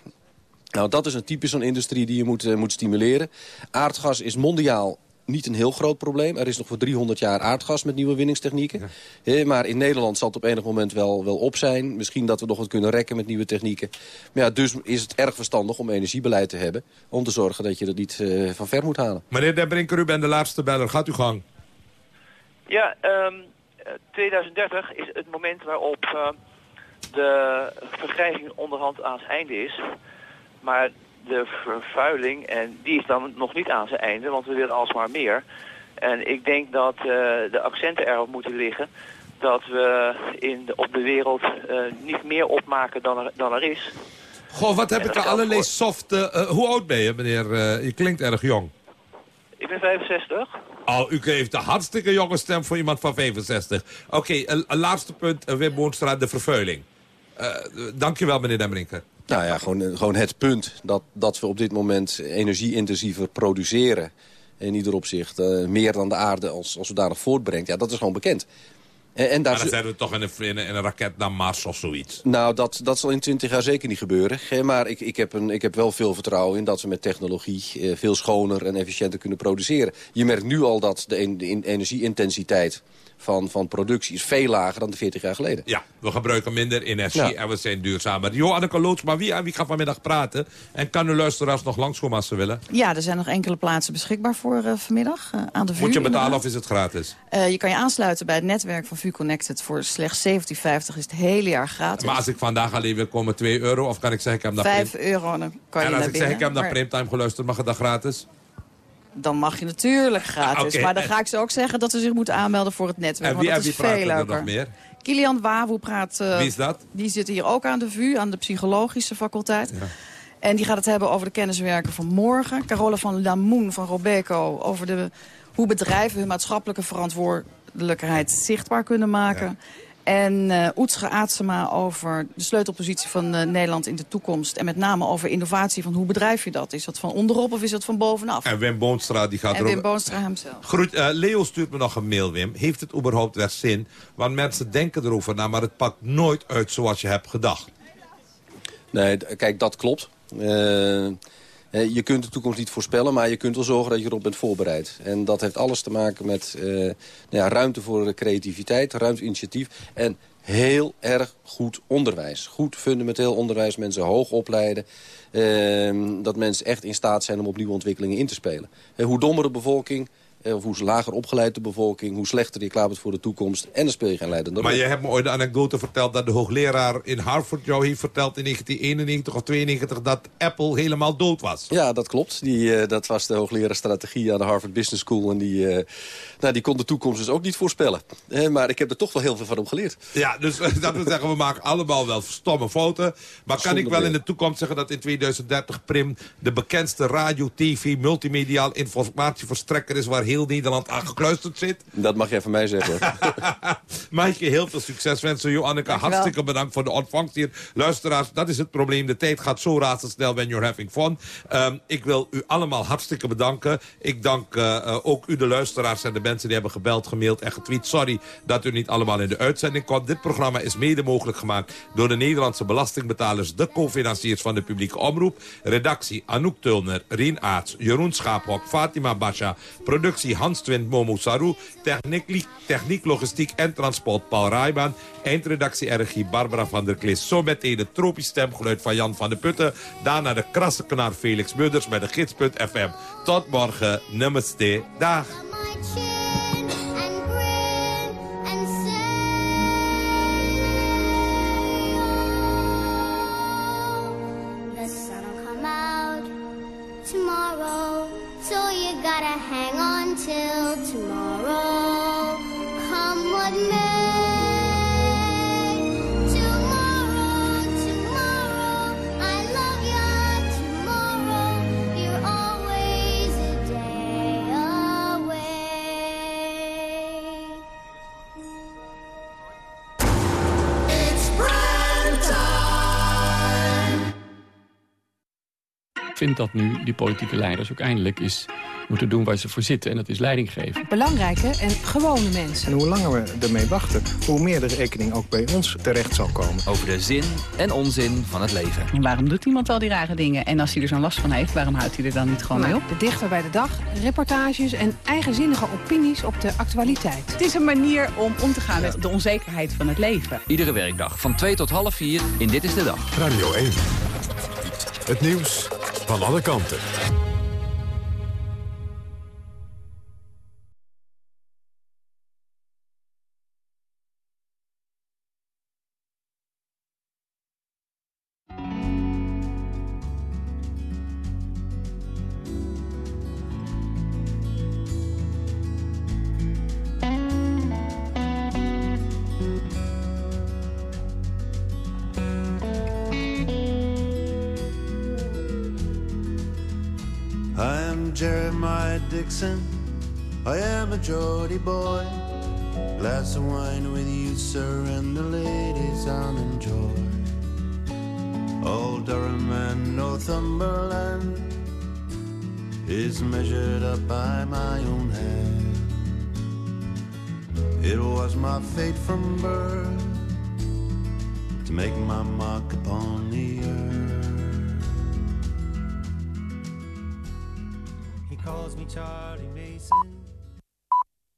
Nou, dat is een typisch zo'n industrie die je moet, moet stimuleren. Aardgas is mondiaal niet een heel groot probleem. Er is nog voor 300 jaar aardgas met nieuwe winningstechnieken. Ja. Maar in Nederland zal het op enig moment wel, wel op zijn. Misschien dat we nog wat kunnen rekken met nieuwe technieken. Maar ja, dus is het erg verstandig om energiebeleid te hebben... om te zorgen dat je dat niet uh, van ver moet halen. Meneer Debrinker, u bent de laatste beller. Gaat u gang. Ja, um, 2030 is het moment waarop uh, de vergrijzing onderhand aan het einde is. Maar de vervuiling, en die is dan nog niet aan zijn einde, want we willen alsmaar meer. En ik denk dat uh, de accenten erop moeten liggen dat we in de, op de wereld eh, niet meer opmaken dan er, dan er is. Goh, wat heb ik er allerlei softe... eh, hoe oud ben je, meneer? Eh, je klinkt erg jong. Ik ben 65. Oh, u heeft een hartstikke jonge stem voor iemand van 65. Oké, een, een laatste punt, Wim Boonstra, de vervuiling. Dankjewel, meneer Demmerinker. Nou ja, gewoon, gewoon het punt dat, dat we op dit moment energie-intensiever produceren. In ieder opzicht uh, meer dan de aarde als, als zodanig voortbrengt. Ja, dat is gewoon bekend. En, en daar maar dan zijn we toch in een, in, een, in een, raket naar Mars of zoiets. Nou, dat, dat zal in 20 jaar zeker niet gebeuren. Maar ik, ik, heb een, ik heb wel veel vertrouwen in dat we met technologie... Eh, veel schoner en efficiënter kunnen produceren. Je merkt nu al dat de, de energieintensiteit van, van productie is veel lager dan de 40 jaar geleden. Ja, we gebruiken minder energie ja. en we zijn duurzamer. Joanneke Loods, maar wie, wie gaat vanmiddag praten? En kan de luisteraars nog langskomen als ze willen? Ja, er zijn nog enkele plaatsen beschikbaar voor uh, vanmiddag uh, aan de VU. Moet je betalen of is het gratis? Uh, je kan je aansluiten bij het netwerk van VU Connected. Voor slechts 17,50 is het hele jaar gratis. Maar als ik vandaag alleen wil komen, 2 euro? Of kan ik zeggen, ik heb naar 5 euro, dan kan je En als ik binnen, zeg, ik heb naar maar... Primetime geluisterd, mag het dan gratis? Dan mag je natuurlijk gratis. Okay. Maar dan ga ik ze ook zeggen dat ze zich moeten aanmelden voor het netwerk. En wie, want dat en wie is veel er leuker. nog meer? Kilian Wawoe praat... Uh, wie is dat? Die zit hier ook aan de VU, aan de psychologische faculteit. Ja. En die gaat het hebben over de kenniswerken van morgen. Carola van Lamoen van Robeco over de, hoe bedrijven hun maatschappelijke verantwoordelijkheid zichtbaar kunnen maken. Ja. En uh, Oetsge Aatsema over de sleutelpositie van uh, Nederland in de toekomst. En met name over innovatie van hoe bedrijf je dat. Is dat van onderop of is dat van bovenaf? En Wim Boonstra die gaat En. Wim Boonstra hemzelf. Groet, uh, Leo stuurt me nog een mail, Wim. Heeft het überhaupt weer zin? Want mensen denken erover na, maar het pakt nooit uit zoals je hebt gedacht. Nee, kijk, dat klopt. Je kunt de toekomst niet voorspellen, maar je kunt wel zorgen dat je erop bent voorbereid. En dat heeft alles te maken met nou ja, ruimte voor creativiteit, ruimte initiatief... en heel erg goed onderwijs. Goed fundamenteel onderwijs, mensen hoog opleiden. Uh, dat mensen echt in staat zijn om op nieuwe ontwikkelingen in te spelen. Uh, hoe dommer de bevolking, of hoe lager opgeleid de bevolking... hoe slechter je klaar bent voor de toekomst. En dan speel je geen leidende rol. Maar je hebt me ooit de anekdote verteld dat de hoogleraar in Harvard jou heeft verteld... in 1991 of 92 dat Apple helemaal dood was. Ja, dat klopt. Die, uh, dat was de hoogleraar strategie aan de Harvard Business School. En die, uh, nou, die kon de toekomst dus ook niet voorspellen. Maar ik heb er toch wel heel veel van hem geleerd. Ja, dus *laughs* dat wil zeggen, we maken allemaal wel stomme fouten. Maar kan Zonder ik wel meer. in de toekomst zeggen dat in 2030 Prim... de bekendste radio, tv, multimediaal informatieverstrekker is... waar heel Nederland aan gekluisterd zit? Dat mag jij van mij zeggen. Mag ik je heel veel succes wensen, Joanneke. Hartstikke bedankt voor de ontvangst hier. Luisteraars, dat is het probleem. De tijd gaat zo razendsnel when you're having fun. Um, ik wil u allemaal hartstikke bedanken. Ik dank uh, uh, ook u, de luisteraars en de mensen die hebben gebeld, gemaild en getweet. Sorry dat u niet allemaal in de uitzending komt. Dit programma is mede mogelijk gemaakt door de Nederlandse belastingbetalers... de co-financiers van de publieke omroep. Redactie Anouk Tulner, Rien Aarts, Jeroen Schaaphok, Fatima Basha. Productie Hans Twint Momo Saru. Techniek, techniek, logistiek en transport Paul Rijbaan. Eindredactie RG Barbara van der Klis. Zo meteen het tropisch stemgeluid van Jan van de Putten. Daarna de krasse kanaar Felix Mudders met de gids.fm. Tot morgen. Namaste. Dag. So you gotta hang on till tomorrow. Come what may. Vind dat nu die politieke leiders ook eindelijk eens moeten doen waar ze voor zitten. En dat is leiding geven. Belangrijke en gewone mensen. En hoe langer we ermee wachten, hoe meer de rekening ook bij ons terecht zal komen. Over de zin en onzin van het leven. En waarom doet iemand al die rare dingen? En als hij er zo'n last van heeft, waarom houdt hij er dan niet gewoon mee op? De dichter bij de dag, reportages en eigenzinnige opinies op de actualiteit. Het is een manier om om te gaan met de onzekerheid van het leven. Iedere werkdag van 2 tot half 4 in Dit is de Dag. Radio 1. Het nieuws van alle kanten. I am a Geordie boy. Glass of wine with you, sir, and the ladies I'll enjoy. Old Durham and Northumberland is measured up by my own hand. It was my fate from birth to make my mark upon the He